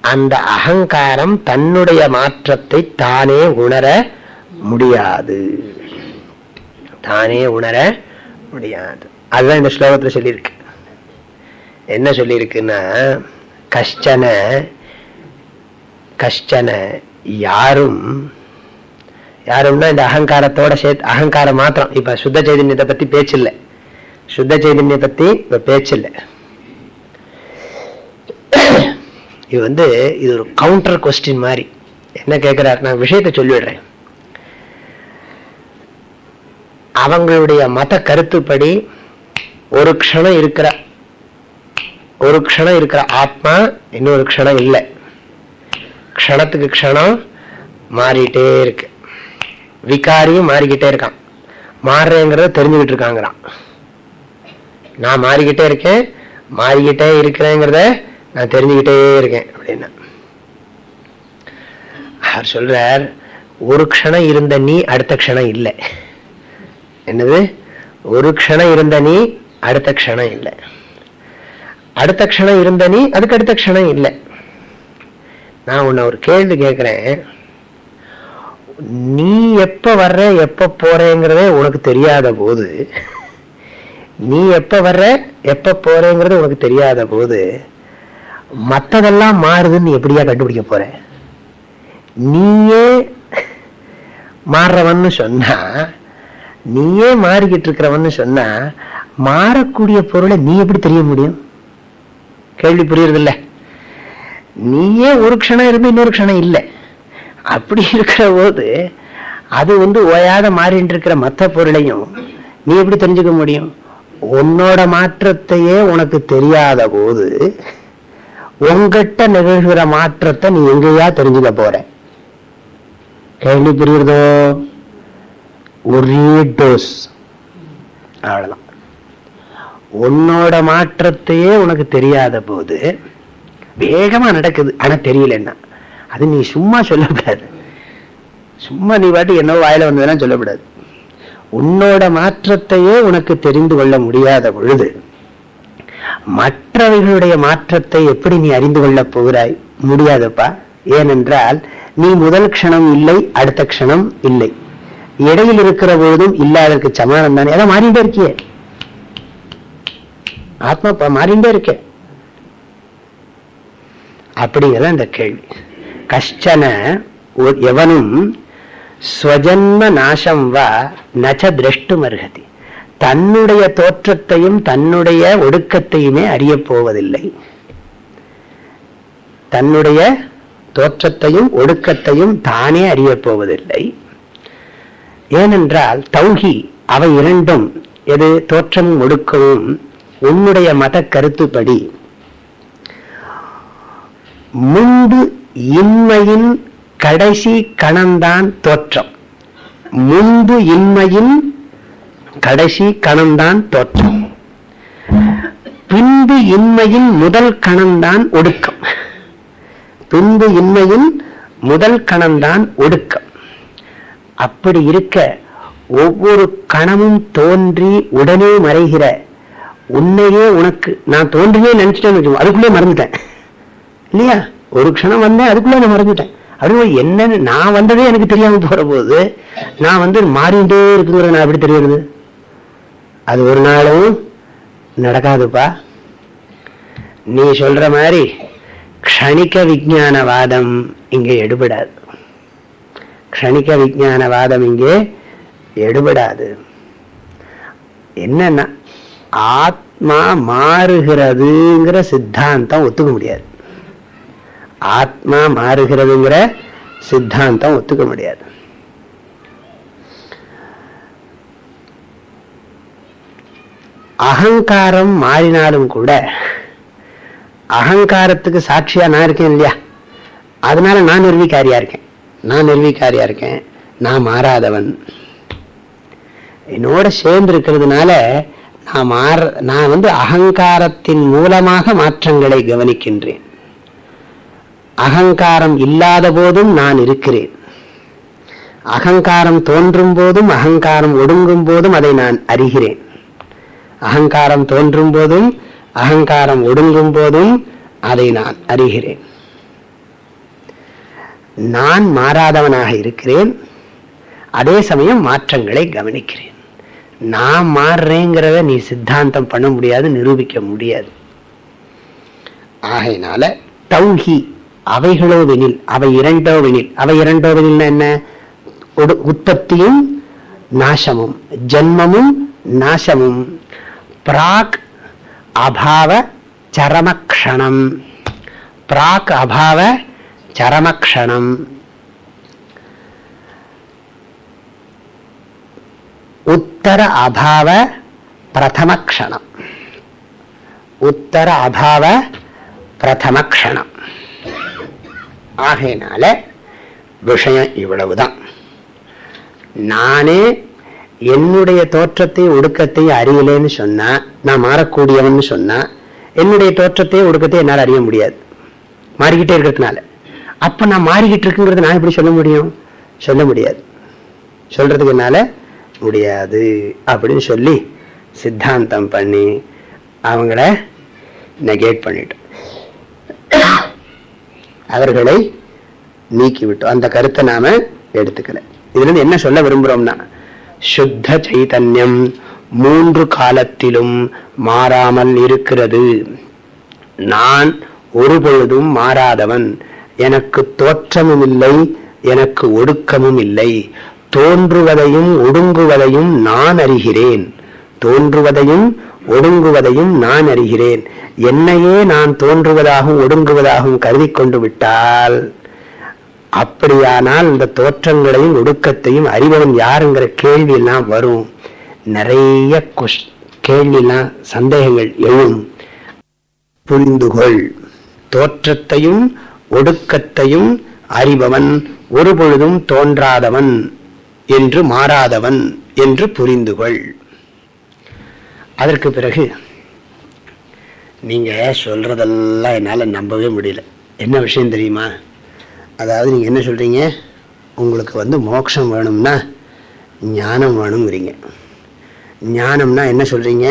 அந்த அகங்காரம் தன்னுடைய மாற்றத்தை தானே உணர முடியாது. தானே உணர முடியாது. அதுதான் இந்த ஸ்லோகத்துல சொல்லியிருக்கு. என்ன சொல்லியிருக்குன்னா கஷ்டன கஷ்டன யாரும் யாருன்னா இந்த அகங்காரத்தோட சேர்த்து அகங்காரம் மாத்திரம். இப்ப சுத்த சைதன்யத்தை பத்தி பேச்சு இல்ல சுத்த சைதன்ய பத்தி இப்ப பேச்சு இல்ல இது வந்து இது ஒரு கவுண்டர் கொஸ்டின் மாதிரி என்ன கேட்கிறார் நான் விஷயத்த சொல்லிடுறேன் அவங்களுடைய மத கருத்துப்படி ஒரு க்ஷணம் இருக்கிற ஒரு க்ஷணம் இருக்கிற ஆத்மா இன்னொரு க்ஷணம் இல்லை. க்ஷணத்துக்கு க்ஷணம் மாறிட்டே இருக்கு. விகாரியும் மாறிக்கிட்டே இருக்கான். மாறுறேங்கிறத தெரிஞ்சுக்கிட்டு இருக்காங்கிறான். நான் மாறிக்கிட்டே இருக்கேன் மாறிக்கிட்டே இருக்கிறேங்கிறத நான் தெரிஞ்சுக்கிட்டே இருக்கேன் அப்படின்னா. அவர் சொல்றார் ஒரு க்ஷணம் இருந்த நீ அடுத்த க்ஷணம் இல்லை. என்னது? ஒரு க்ஷணம் இருந்த நீ அடுத்த க்ஷணம் இல்லை. அடுத்த க்ஷணம் இருந்த நீ அதுக்கு அடுத்த க்ஷணம் இல்லை. நான் உன்னை ஒரு கேள்வி கேட்கிறேன். நீ எப்ப வர்ற எப்ப போறேங்கிறதே உனக்கு தெரியாத போது நீ எப்ப வர்ற எப்ப போறேங்கிறது உனக்கு தெரியாத போது மத்ததெல்லாம் மாறுதுன்னு எப்படியா கண்டுபிடிக்க போற? நீயே மாறுறவன்னு சொன்னா நீயே மாறிக்கிட்டு இருக்கிறவன்னு சொன்னா மாறக்கூடிய பொருளை நீ எப்படி தெரிய முடியும்? கேள்வி புரியுறது இல்ல நீயே ஒரு க்ஷணம் இருந்து இன்னொரு க்ஷணம் இல்லை. அப்படி இருக்கிற போது அது வந்து ஓயாத மாறிட்டு இருக்கிற மற்ற பொருளையும் நீ எப்படி தெரிஞ்சுக்க முடியும்? உன்னோட மாற்றத்தையே உனக்கு தெரியாத போது உங்ககிட்ட நிகழ்கிற மாற்றத்தை நீ எங்கேயா தெரிஞ்சுக்க போற? கேள்வி புரியுறதோ? ஒரே டோஸ் அவ்வளவுதான். உன்னோட மாற்றத்தையே உனக்கு தெரியாத போது வேகமா நடக்குது. ஆனா தெரியலன்னா. அது நீ சும்மா சொல்லக்கூடாது சும்மா நீ பாட்டு என்ன வாயில வந்ததெல்லாம் சொல்லக்கூடாது உன்னோட மாற்றத்தையே உனக்கு தெரிந்து கொள்ள முடியாத பொழுது மற்றவர்களுடைய மாற்றத்தை எப்படி நீ அறிந்து கொள்ளப் போகிறாய் முடியாதப்பா? ஏனென்றால் நீ முதல் க்ஷணம் இல்லை அடுத்த க்ஷணம் இல்லை. இடையில் இருக்கிற பொழுதும் இல்லாததற்கு சமானம் தானே. அதான் மாறிட்டே இருக்கியே. ஆத்மா மாறிண்டே இருக்கே. அப்படிங்கிறத அந்த கேள்வி. கஷ்டன எவனும் ஸ்வஜன்ம நாசம் வா நச்ச திரஷ்டும் அருகதி. தன்னுடைய தோற்றத்தையும் தன்னுடைய ஒடுக்கத்தையுமே அறியப் போவதில்லை. தன்னுடைய தோற்றத்தையும் ஒடுக்கத்தையும் தானே அறியப் போவதில்லை. ஏனென்றால் தௌகி அவை இரண்டும் எது தோற்றமும் ஒடுக்கமும் உன்னுடைய மத கருத்துப்படி முன்பு இன்மையின் கடைசி கணம்தான் தோற்றம். முன்பு இன்மையின் கடைசி கணம்தான் தோற்றம். பின்பு இன்மையின் முதல் கணம்தான் ஒடுக்கம். பின்பு இன்மையின் முதல் கணம்தான் ஒடுக்கம். அப்படி இருக்க ஒவ்வொரு கணமும் தோன்றி உடனே மறைகிற உன்னையே உனக்கு நான் தோன்றினே நினைச்சிட்டேன்னு அதுக்குள்ளே மறந்துட்டேன். இல்லையா? ஒரு க்ஷணம் வந்தேன் அதுக்குள்ளே நான் மறந்துட்டேன் அது என்னன்னு நான் வந்ததே எனக்கு தெரியாம போகிற போது நான் வந்து மாறிண்டே இருக்குங்கிற நான் எப்படி தெரியறது அது ஒரு நாளும் நடக்காதுப்பா. நீ சொல்ற மாதிரி க்ஷணிக்க விஜானவாதம் இங்கே எடுபடாது. க்ஷணிக்க விஜானவாதம் இங்கே எடுபடாது. என்னன்னா ஆத்மா மாறுகிறதுங்கிற சித்தாந்தம் ஒத்துக்க முடியாது. ஆத்மா மாறுகிறதுங்கிற சித்தாந்தம் ஒத்துக்க முடியாது. அகங்காரம் மாறினாலும் கூட அகங்காரத்துக்கு சாட்சியா நான் இருக்கேன் இல்லையா? அதனால நான் நிர்வீக்காரியா இருக்கேன். நான் நிர்வீக்காரியா இருக்கேன். நான் மாறாதவன். என்னோட சேர்ந்து இருக்கிறதுனால நான் மாற நான் வந்து அகங்காரத்தின் மூலமாக மாற்றங்களை கவனிக்கின்றேன். அகங்காரம் இல்லாத போதும் நான் இருக்கிறேன். அகங்காரம் தோன்றும் போதும் அகங்காரம் ஒடுங்கும் போதும் அதை நான் அறிகிறேன். அகங்காரம் தோன்றும் போதும் அகங்காரம் ஒடுங்கும் போதும் அதை நான் அறிகிறேன். நான் மாறாதவனாக இருக்கிறேன். அதே சமயம் மாற்றங்களை கவனிக்கிறேன். நான் மாறுறேங்கிறத நீ சித்தாந்தம் பண்ண முடியாது நிரூபிக்க முடியாது. ஆகையினால தௌஹி அவைகளோவெனில் அவை இரண்டோவெனில். அவை இரண்டோவெனில் என்ன? உற்பத்தியும் நாசமும். ஜென்மமும் நாசமும். பிராக் அபாவ சரமக்ஷணம். பிராக் அபாவ சரமக்ஷணம். உத்தர அபாவ பிரதமக்ஷணம். உத்தர அபாவ பிரதமக்ஷணம். ஆகையினால விஷயம் இவ்வளவுதான். நானே என்னுடைய தோற்றத்தை ஒடுக்கத்தை அறியலேன்னு சொன்னா நான் மாறக்கூடியவன் சொன்னா என்னுடைய தோற்றத்தை ஒடுக்கத்தை என்னால் அறிய முடியாது. மாறிக்கிட்டே இருக்கிறதுனால. அப்ப நான் மாறிக்கிட்டு இருக்குங்கிறது நான் எப்படி சொல்ல முடியும்? சொல்ல முடியாது. சொல்றதுக்கு என்னால முடியாது அப்படின்னு சொல்லி சித்தாந்தம் பண்ணி அவங்கள நெகேட் பண்ணிட்டோம். அவர்களை நீக்கிவிட்டோம். அந்த கருத்தை நாம எடுத்துக்கல. இதுல இருந்து என்ன சொல்ல விரும்புறோம்னா சுத்த சைதன்யம் மூன்று காலத்திலும் மாறாமல் இருக்கிறது. நான் ஒரு பொழுதும் மாறாதவன். எனக்கு தோற்றமும் இல்லை எனக்கு ஒடுக்கமும் இல்லை. தோன்றுவதையும் ஒடுங்குவதையும் நான் அறிகிறேன். தோன்றுவதையும் ஒடுங்குவதையும் நான் அறிகிறேன். என்னையே நான் தோன்றுவதாகவும் ஒடுங்குவதாகவும் கருதி கொண்டு விட்டால் அப்படியானால் இந்த தோற்றங்களையும் ஒடுக்கத்தையும் அறிபவன் யாருங்கிற கேள்வி எல்லாம் வரும். நிறைய கேள்விலாம் சந்தேகங்கள் எழும். புரிந்துகொள். தோற்றத்தையும் ஒடுக்கத்தையும் அறிபவன் ஒரு பொழுதும் தோன்றாதவன் என்று மாறாதவன் என்று புரிந்துகொள். அதற்கு பிறகு நீங்க சொல்றதெல்லாம் என்னால நம்பவே முடியல. என்ன விஷயம் தெரியுமா? அதாவது நீங்க என்ன சொல்றீங்க? உங்களுக்கு வந்து மோட்சம் வேணும்னா ஞானம் வேணுங்கிறீங்க ஞானம்னா என்ன சொல்றீங்க?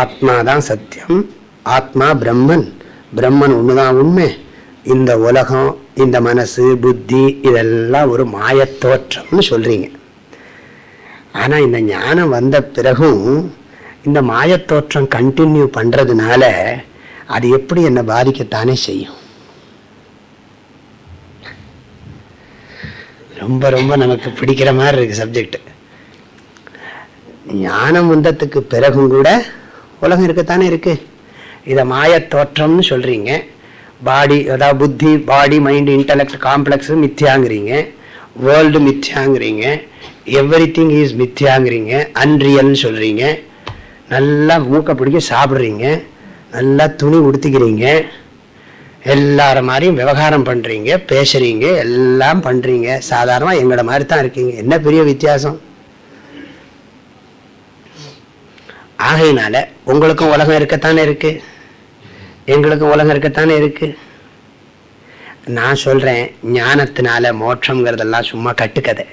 ஆத்மா தான் சத்தியம். ஆத்மா பிரம்மன். பிரம்மன் ஒண்ணுதான் உண்மை. இந்த உலகம் இந்த மனசு புத்தி இதெல்லாம் ஒரு மாயத்தோற்றம்னு சொல்றீங்க. ஆனா இந்த ஞானம் வந்த பிறகும் இந்த மாயத்தோற்றம் கண்டினியூ பண்றதுனால அது எப்படி என்னை பாதிக்கத்தானே செய்யும்? ரொம்ப ரொம்ப நமக்கு பிடிக்கிற மாதிரி இருக்கு சப்ஜெக்ட் ஞானம் வந்ததுக்கு பிறகும் கூட உலகம் இருக்கத்தானே இருக்கு. இதை மாயத்தோற்றம்னு சொல்றீங்க. பாடி அதாவது புத்தி பாடி மைண்ட் இன்டலெக்ட் காம்ப்ளெக்ஸ் மித்தியாங்கிறீங்க. வேர்ல்டு மித்தியாங்கிறீங்க. எவ்ரி திங் இஸ் மித்தியாங்கிறீங்க அன்ரியல்னு சொல்றீங்க. நல்லா மூக்க பிடிக்க சாப்பிட்றீங்க. நல்லா துணி உடுத்திக்கிறீங்க. எல்லார மாதிரியும் விவகாரம் பண்றீங்க பேசுகிறீங்க எல்லாம் பண்ணுறீங்க சாதாரணமாக எங்களோட மாதிரி தான் இருக்கீங்க. என்ன பெரிய வித்தியாசம்? ஆகையினால உங்களுக்கும் உலகம் இருக்கத்தானே இருக்கு? எங்களுக்கும் உலகம் இருக்கத்தானே இருக்கு? நான் சொல்கிறேன் ஞானத்தினால மோட்சங்கிறதெல்லாம் சும்மா கட்டுக்கதை.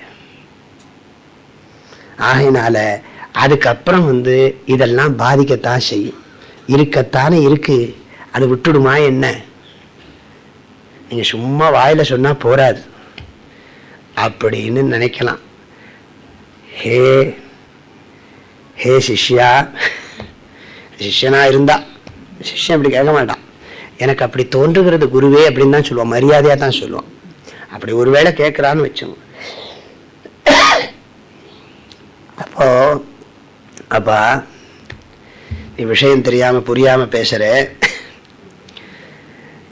ஆகையினால அதுக்கப்புறம் வந்து இதெல்லாம் பாதிக்கத்தான் செய்யும். இருக்கத்தானே இருக்கு. அது விட்டுடுமா என்ன? நீங்க சும்மா வாயில சொன்னால் போராது அப்படின்னு நினைக்கலாம். ஹே ஹே சிஷ்யா. சிஷ்யனா இருந்தா. சிஷ்யன் அப்படி கேட்க மாட்டான். எனக்கு அப்படி தோன்றுகிறது குருவே அப்படின்னு தான் சொல்லுவான். மரியாதையாக தான் சொல்லுவான். அப்படி ஒருவேளை கேட்குறான்னு வச்சோம் அப்போ அப்பா நீ விஷயம் தெரியாம புரியாம பேசுற.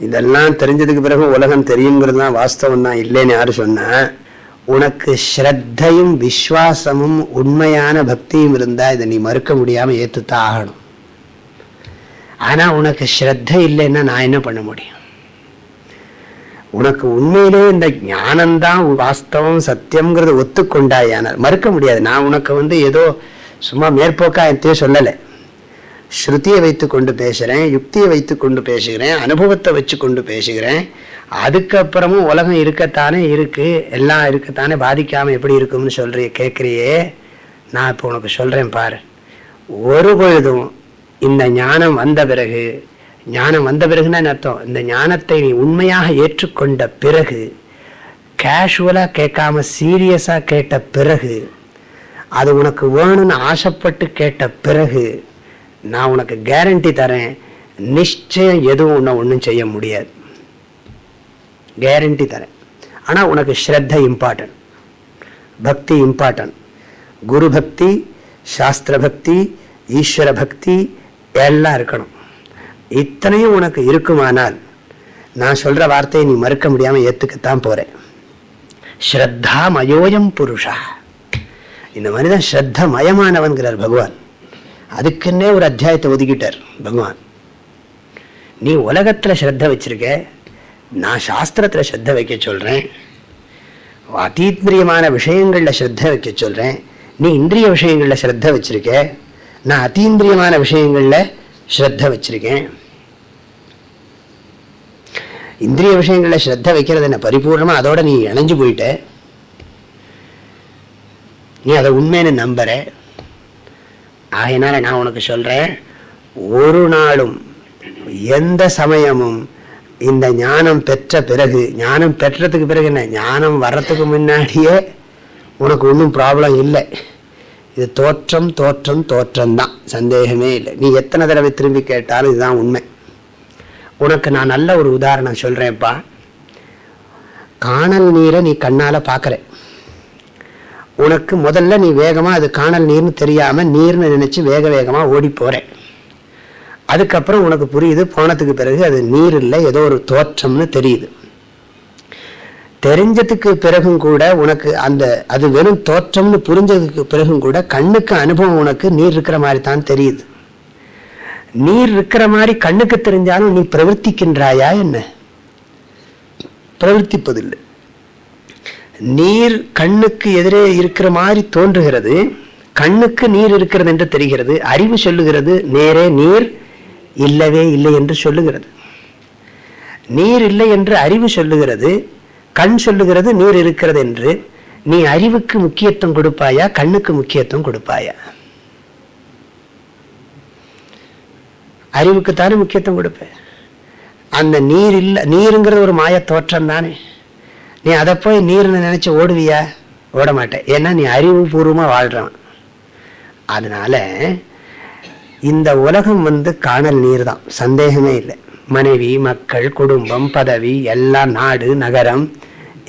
இதெல்லாம் தெரிஞ்சதுக்கு பிறகு உலகம் தெரியுங்கிறது தான் வாஸ்தவம் தான் இல்லைன்னு யாரு சொன்ன உனக்கு ஸ்ரத்தையும் விஸ்வாசமும் உண்மையான பக்தியும் இருந்தா இதை நீ மறுக்க முடியாம ஏத்துத்தான் ஆகணும். ஆனா உனக்கு ஸ்ரத்த இல்லைன்னா நான் என்ன பண்ண முடியும்? உனக்கு உண்மையிலே இந்த ஞானம்தான் வாஸ்தவம் சத்தியம்ங்கிறத ஒத்துக்கொண்டாயான மறுக்க முடியாது. நான் உனக்கு வந்து ஏதோ சும்மா மேற்போக்கா என்கிட்ட சொல்லலை. ஸ்ருதியை வைத்து கொண்டு பேசுகிறேன் யுக்தியை வைத்து கொண்டு பேசுகிறேன் அனுபவத்தை வச்சு கொண்டு பேசுகிறேன். அதுக்கப்புறமும் உலகம் இருக்கத்தானே இருக்குது எல்லாம் இருக்கத்தானே பாதிக்காமல் எப்படி இருக்கும்னு சொல்கிறிய கேட்குறியே நான் இப்போ உனக்கு சொல்கிறேன் பாரு. ஒரு பொழுதும் இந்த ஞானம் வந்த பிறகு ஞானம் வந்த பிறகுன்னா அர்த்தம்? இந்த ஞானத்தை நீ உண்மையாக ஏற்றுக்கொண்ட பிறகு கேஷுவலாக கேட்காம சீரியஸாக கேட்ட பிறகு அது உனக்கு வேணும்னு ஆசைப்பட்டு கேட்ட பிறகு நான் உனக்கு கேரண்டி தரேன் நிச்சயம் எதுவும் உன்னை ஒன்றும் செய்ய முடியாது. கேரண்டி தரேன். ஆனால் உனக்கு ஸ்ரத்த இம்பார்ட்டன்ட் பக்தி இம்பார்ட்டன்ட் குரு பக்தி சாஸ்திர பக்தி ஈஸ்வர பக்தி எல்லாம் இருக்கணும். இத்தனையும் உனக்கு இருக்குமானால் நான் சொல்கிற வார்த்தையை நீ மறுக்க முடியாமல் ஏத்துக்கத்தான் போறேன். ஸ்ரத்தா மயோயம் புருஷா. இந்த மனிதன் ஸ்ரத்த மயமானவன்கிறார் பகவான். அதுக்குன்னே ஒரு அத்தியாயத்தை ஒதுக்கிட்டார் பகவான். நீ உலகத்துல ஸ்ரத்த வச்சிருக்க நான் சாஸ்திரத்துல ஸ்ரத்த வைக்க சொல்றேன் அதீந்திரியமான விஷயங்கள்ல ஸ்ரத்த வைக்க சொல்றேன் நீ இந்திரிய விஷயங்கள்ல ஸ்ரத்த வச்சிருக்க நான் அத்தீந்திரியமான விஷயங்கள்ல ஸ்ரத்த வச்சிருக்கேன். இந்திரிய விஷயங்களில் ஸ்ரத்த வைக்கிறது என்ன பரிபூர்ணமா அதோட நீ இணைஞ்சு போயிட்ட. நீ அதை உண்மைன்னு நம்புற? ஆகையினால நான் உனக்கு சொல்றேன் ஒரு நாளும் எந்த சமயமும் இந்த ஞானம் பெற்ற பிறகு ஞானம் பெற்றதுக்கு பிறகு என்ன? ஞானம் வர்றதுக்கு முன்னாடியே உனக்கு ஒன்றும் ப்ராப்ளம் இல்லை. இது தோற்றம் தோற்றம் தோற்றம் தான். சந்தேகமே இல்லை. நீ எத்தனை தடவை திரும்பி கேட்டாலும் இதுதான் உண்மை. உனக்கு நான் நல்ல ஒரு உதாரணம் சொல்கிறேன்ப்பா காணல் நீரை நீ கண்ணால் பார்க்குற உனக்கு முதல்ல நீ வேகமா அது காணல் நீர்னு தெரியாம நீர்னு நினைச்சு வேக வேகமா ஓடி போற அதுக்கப்புறம் உனக்கு புரியுது போனதுக்கு பிறகு அது நீர் இல்லை ஏதோ ஒரு தோற்றம்னு தெரியுது. தெரிஞ்சதுக்கு பிறகும் கூட உனக்கு அந்த அது வெறும் தோற்றம்னு புரிஞ்சதுக்கு பிறகும் கூட கண்ணுக்கு அனுபவம் உனக்கு நீர் இருக்கிற மாதிரி தான் தெரியுது. நீர் இருக்கிற மாதிரி கண்ணுக்கு தெரிஞ்சாலும் நீ பிரவர்த்திக்கின்றாயா என்ன? பிரவர்த்திப்பதில்லை. நீர் கண்ணுக்கு எதிரே இருக்கிற மாதிரி தோன்றுகிறது. கண்ணுக்கு நீர் இருக்கிறது என்று தெரிகிறது. அறிவு சொல்லுகிறது. நேரே நீர் இல்லவே இல்லை என்று சொல்லுகிறது. நீர் இல்லை என்று அறிவு சொல்லுகிறது. கண் சொல்லுகிறது நீர் இருக்கிறது என்று. நீ அறிவுக்கு முக்கியத்துவம் கொடுப்பாயா? கண்ணுக்கு முக்கியத்துவம் கொடுப்பாயா? அறிவுக்குத்தானே முக்கியத்துவம் கொடுப்பேன் அந்த நீர் இல்லை நீருங்கிறது ஒரு மாய தோற்றம் தானே நீ அதை போய் நீர்னு நினைச்சு ஓடுவியா? ஓட மாட்டேன் ஏன்னா நீ அறிவுபூர்வமா வாழ்றவன். அதனால இந்த உலகம் வந்து காணல் நீர் தான் சந்தேகமே இல்லை. மனைவி மக்கள் குடும்பம் பதவி எல்லாம் நாடு நகரம்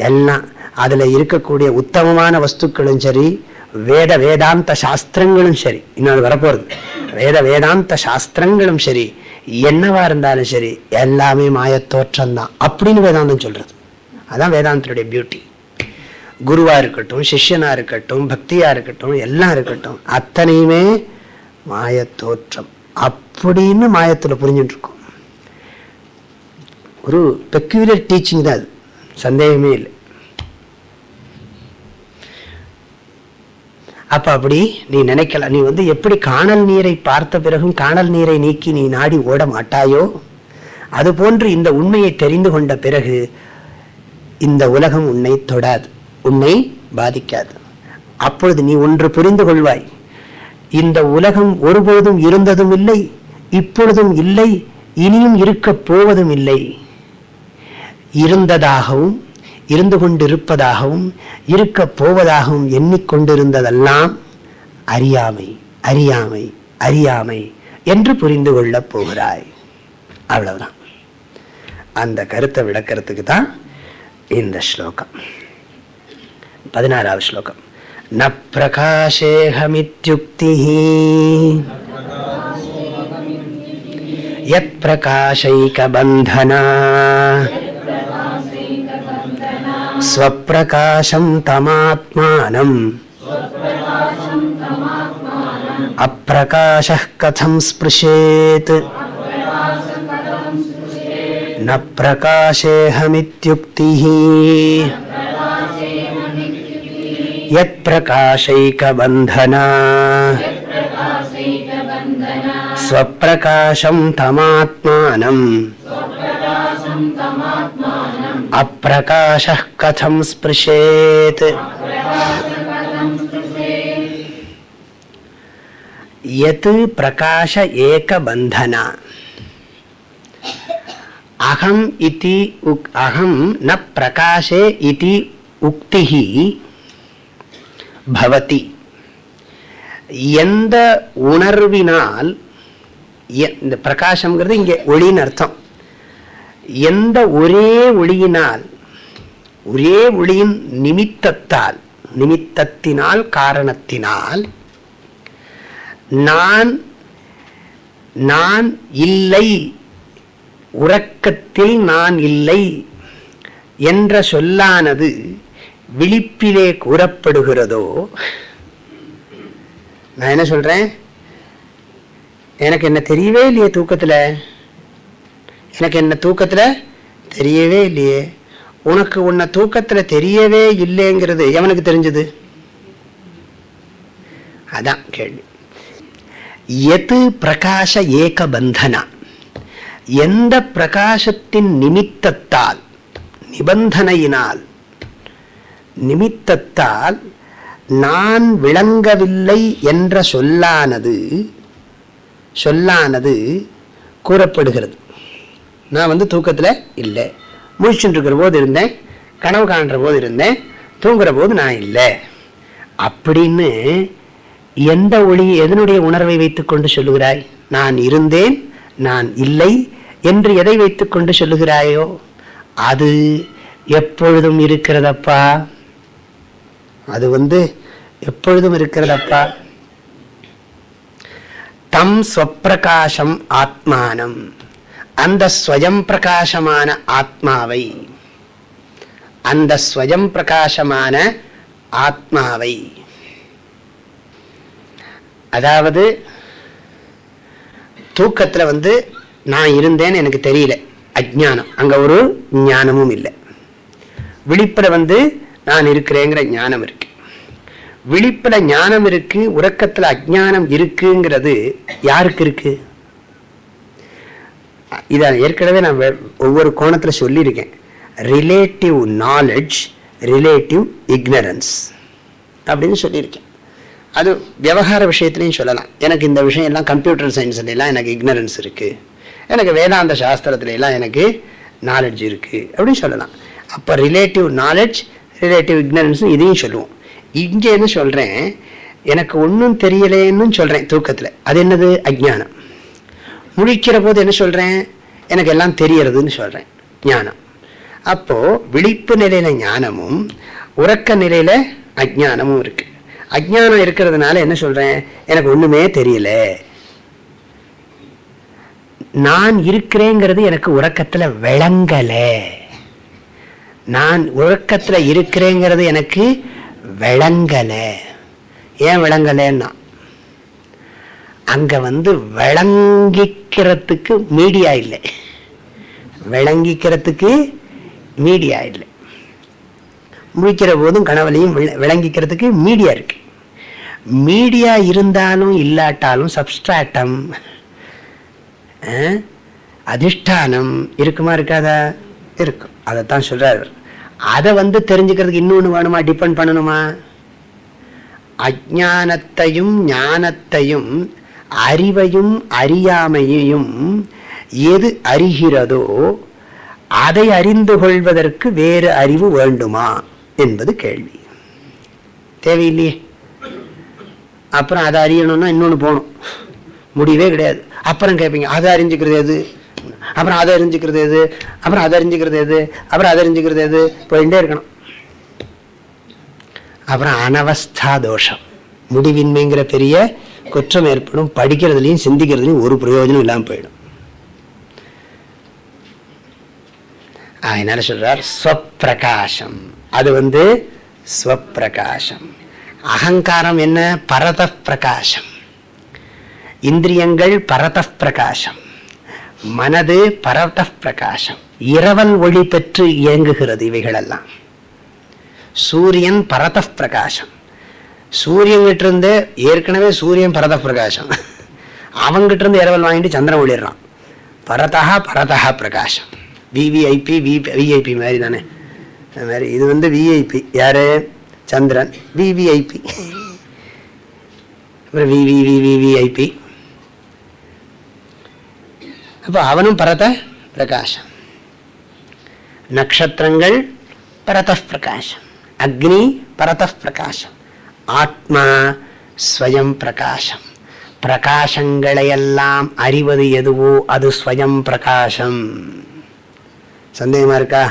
எல்லாம். அதுல இருக்கக்கூடிய உத்தமமான வஸ்துக்களும் சரி வேத வேதாந்த சாஸ்திரங்களும் சரி. இன்னொரு வரப்போறது. வேத வேதாந்த சாஸ்திரங்களும் சரி என்னவா இருந்தாலும் சரி எல்லாமே மாயத்தோற்றம் தான் அப்படின்னு வேதாந்தம் சொல்றது. அதான் வேதாந்தனுடைய பியூட்டி குருவா இருக்கட்டும் சிஷ்யனா இருக்கட்டும் பக்தியா இருக்கட்டும் எல்லாம் இருக்கட்டும் அத்தனையுமே மாய தோற்றம் அப்படின்னு மாயத்துல புரிஞ்சுட்டு இருக்கும் ஒரு பெக்யூலர் டீச்சிங் தான் அது. சந்தேகமே இல்லை. அப்ப அப்படி நீ நினைக்கல நீ வந்து எப்படி காணல் நீரை பார்த்த பிறகும் காணல் நீரை நீக்கி நீ நாடி ஓட மாட்டாயோ? அது போன்று இந்த உண்மையை தெரிந்து கொண்ட பிறகு இந்த உலகம் உன்னை தொடாது உன்னை பாதிக்காது. அப்பொழுது நீ ஒன்று புரிந்து கொள்வாய் இந்த உலகம் ஒருபோதும் இருந்ததும் இல்லை இப்பொழுதும் இல்லை இனியும் இருக்கப் போவதும் இல்லை. இருந்ததாகவும் இருந்து கொண்டிருப்பதாகவும் இருக்க போவதாகவும் எண்ணிக்கொண்டிருந்ததெல்லாம் அறியாமை அறியாமை அறியாமை என்று புரிந்து கொள்ளப் போகிறாய். அவ்வளவுதான். அந்த கருத்தை விளக்கிறதுக்கு தான் இந்த ஸ்லோகம் பதினாறாவது ஸ்லோகம் ந பிரகாசேகமித்யுக்தி யத் பிரகாசைகபந்தனா ஸ்வப்பிரகாசம் தமாத்மானம் அப்பிரகாஷ கதம் ஸ்பிருஷேத் न प्रकाशेऽहमित्युक्तिः यत्प्रकाशैकबन्धना स्वप्रकाशं तमात्मानम् अप्रकाशः कथं स्पृशेत् यत् प्रकाश एकबन्धना அகம் இதி உக் அகம் ந பிரகாஷே இதி உக்தி பவதி. எந்த உணர்வினால் இந்த பிரகாசம்ங்கிறது இங்கே ஒளின்னு அர்த்தம். எந்த ஒரே ஒளியினால் ஒரே ஒளியின் நிமித்தத்தால் நிமித்தத்தினால் காரணத்தினால் நான் நான் இல்லை உறக்கத்தில் நான் இல்லை என்ற சொல்லானது விழிப்பிலே கூறப்படுகிறதோ? நான் என்ன சொல்றேன்? எனக்கு என்ன தெரியவே இல்லையே தூக்கத்தில். எனக்கு என்ன தூக்கத்தில் தெரியவே இல்லையே. உனக்கு உன்னை தூக்கத்தில் தெரியவே இல்லைங்கிறது எவனுக்கு தெரிஞ்சது? அதான் கேள்வி. எது பிரகாச ஏக பந்தனா எந்த பிரகாசத்தின் நிமித்தத்தால் நிபந்தனையினால் நிமித்தத்தால் நான் விளங்கவில்லை என்ற சொல்லானது சொல்லானது கூறப்படுகிறது. நான் வந்து தூக்கத்தில் இல்லை. முழிச்சுட்டு இருக்கிற போது இருந்தேன். கனவு காண்ற போது இருந்தேன். தூங்குற போது நான் இல்லை. அப்படின்னு எந்த ஒளி எதனுடைய உணர்வை வைத்துக்கொண்டு சொல்லுகிறாய்? நான் இருந்தேன் நான் இல்லை என்று எதை வைத்துக்கொண்டு சொல்லுகிறாயோ அது எப்பொழுதும் இருக்கிறதப்பா? அது வந்து எப்பொழுதும் இருக்கிறதப்பா? தம் ஸ்வப்பிரகாசம் ஆத்மானம். அந்த ஸ்வயம் பிரகாசமான ஆத்மாவை அந்த ஸ்வயம் பிரகாசமான ஆத்மாவை. அதாவது தூக்கத்தில் வந்து நான் இருந்தேன்னு எனக்கு தெரியல. அஜ்ஞானம். அங்கே ஒரு ஞானமும் இல்லை. விழிப்பில் வந்து நான் இருக்கிறேங்கிற ஞானம் இருக்கு. விழிப்புல ஞானம் இருக்கு உறக்கத்துல அஜானம் இருக்குங்கிறது யாருக்கு இருக்கு? இதை ஏற்கனவே நான் வெ- ஒவ்வொரு கோணத்துல சொல்லியிருக்கேன். ரிலேட்டிவ் நாலெட்ஜ் ரிலேட்டிவ் இக்னரன்ஸ் அப்படின்னு சொல்லியிருக்கேன். அது விவகார விஷயத்துலையும் சொல்லலாம். எனக்கு இந்த விஷயம் எல்லாம் கம்ப்யூட்டர் சயின்ஸ்லாம் எனக்கு இக்னரன்ஸ் இருக்கு. எனக்கு வேதாந்த சாஸ்திரத்துலலாம் எனக்கு நாலெட்ஜ் இருக்கு. அப்படின்னு சொல்லலாம். அப்போ ரிலேட்டிவ் நாலெட்ஜ் ரிலேட்டிவ் ignorance இதையும் சொல்லுவோம். இங்கேருந்து சொல்கிறேன் எனக்கு ஒன்றும் தெரியலேன்னு சொல்கிறேன் தூக்கத்தில். அது என்னது? அஜ்ஞானம். முழிக்கிற போது என்ன சொல்கிறேன் எனக்கு எல்லாம் தெரியறதுன்னு சொல்கிறேன் ஞானம். அப்போது விழிப்பு நிலையில் ஞானமும் உறக்க நிலையில் அஜ்ஞானமும் இருக்குது அஜ்ஞானம் இருக்கிறதுனால என்ன சொல்றேன்? எனக்கு ஒண்ணுமே தெரியல. நான் இருக்கிறேங்கிறது எனக்கு உறக்கத்துல விளங்கல. நான் உறக்கத்துல இருக்கிறேங்கிறது எனக்கு விளங்கல. ஏன் விளங்கலைன்னா அங்க வந்து விளங்கிக்கிறதுக்கு மீடியா இல்லை. விளங்கிக்கிறதுக்கு மீடியா இல்லை. முழிக்கிற போதும் கனவுலையும் விள- விளங்கிக்கிறதுக்கு மீடியா இருக்கு. மீடியா இருந்தாலும் இல்லாட்டாலும் சப்ஸ்ட்ராட்டம் அதிஷ்டானம் இருக்குமா இருக்காதா? இருக்கும். அதைத்தான் சொல்கிறார் அதை வந்து தெரிஞ்சுக்கிறதுக்கு இன்னொன்று வேணுமா? டிபெண்ட் பண்ணணுமா? அஜானத்தையும் ஞானத்தையும் அறிவையும் அறியாமையையும் எது அறிகிறதோ அதை அறிந்து கொள்வதற்கு வேறு அறிவு வேண்டுமா? என்பது கேள்வி. தேவையில்லையே. அப்புறம் அதை அறியணும்னா இன்னொன்று போகணும். முடியவே கிடையாது. அப்புறம் கேட்பீங்க அதை அறிஞ்சுக்கிறது எது? அப்புறம் அதை அறிஞ்சுக்கிறது எது? அப்புறம் அதை அறிஞ்சிக்கிறது எது? அப்புறம் அதை அறிஞ்சிக்கிறது எது? போயிட்டே இருக்கணும். அப்புறம் அனவஸ்தா தோஷம். முடிவின்மைங்கிற பெரிய குற்றம் ஏற்படும். படிக்கிறதுலையும் சிந்திக்கிறதுலையும் ஒரு பிரயோஜனம் இல்லாமல் போயிடும். அதனால சொல்றார்? ஸ்வப்பிரகாசம். அது வந்து ஸ்வப்பிரகாசம். அகங்காரம் என்ன? பரத பிரகாசம் இந்திரியங்கள் பரத பிரகாசம் மனது பரத பிரகாசம் இரவல் ஒளி பெற்று இயங்குகிறது இவைகளெல்லாம். சூரியன் பரத பிரகாசம் சூரியன் கிட்ட இருந்து ஏற்கனவே சூரியன் பரத பிரகாசம் அவங்கிட்ட இருந்து இரவல் வாங்கிட்டு சந்திரன் ஒளிடுறான் பரதா பரதா பிரகாசம். விவிஐபி வி விஐபி மாதிரி தானே. அது மாதிரி இது வந்து விஐபி யாரு? சந்திரன். விவிஐபி அப்புறம் விவி விவிவிஐபி அப்போ அவனும் பரத பிரகாசம். நட்சத்திரங்கள் பரத பிரகாசம். அக்னி பரத பிரகாசம். ஆத்மா ஸ்வயம் பிரகாசம். பிரகாசங்களையெல்லாம் அறிவது எதுவோ அது ஸ்வயம் பிரகாசம். சந்தேகமா இருக்கா?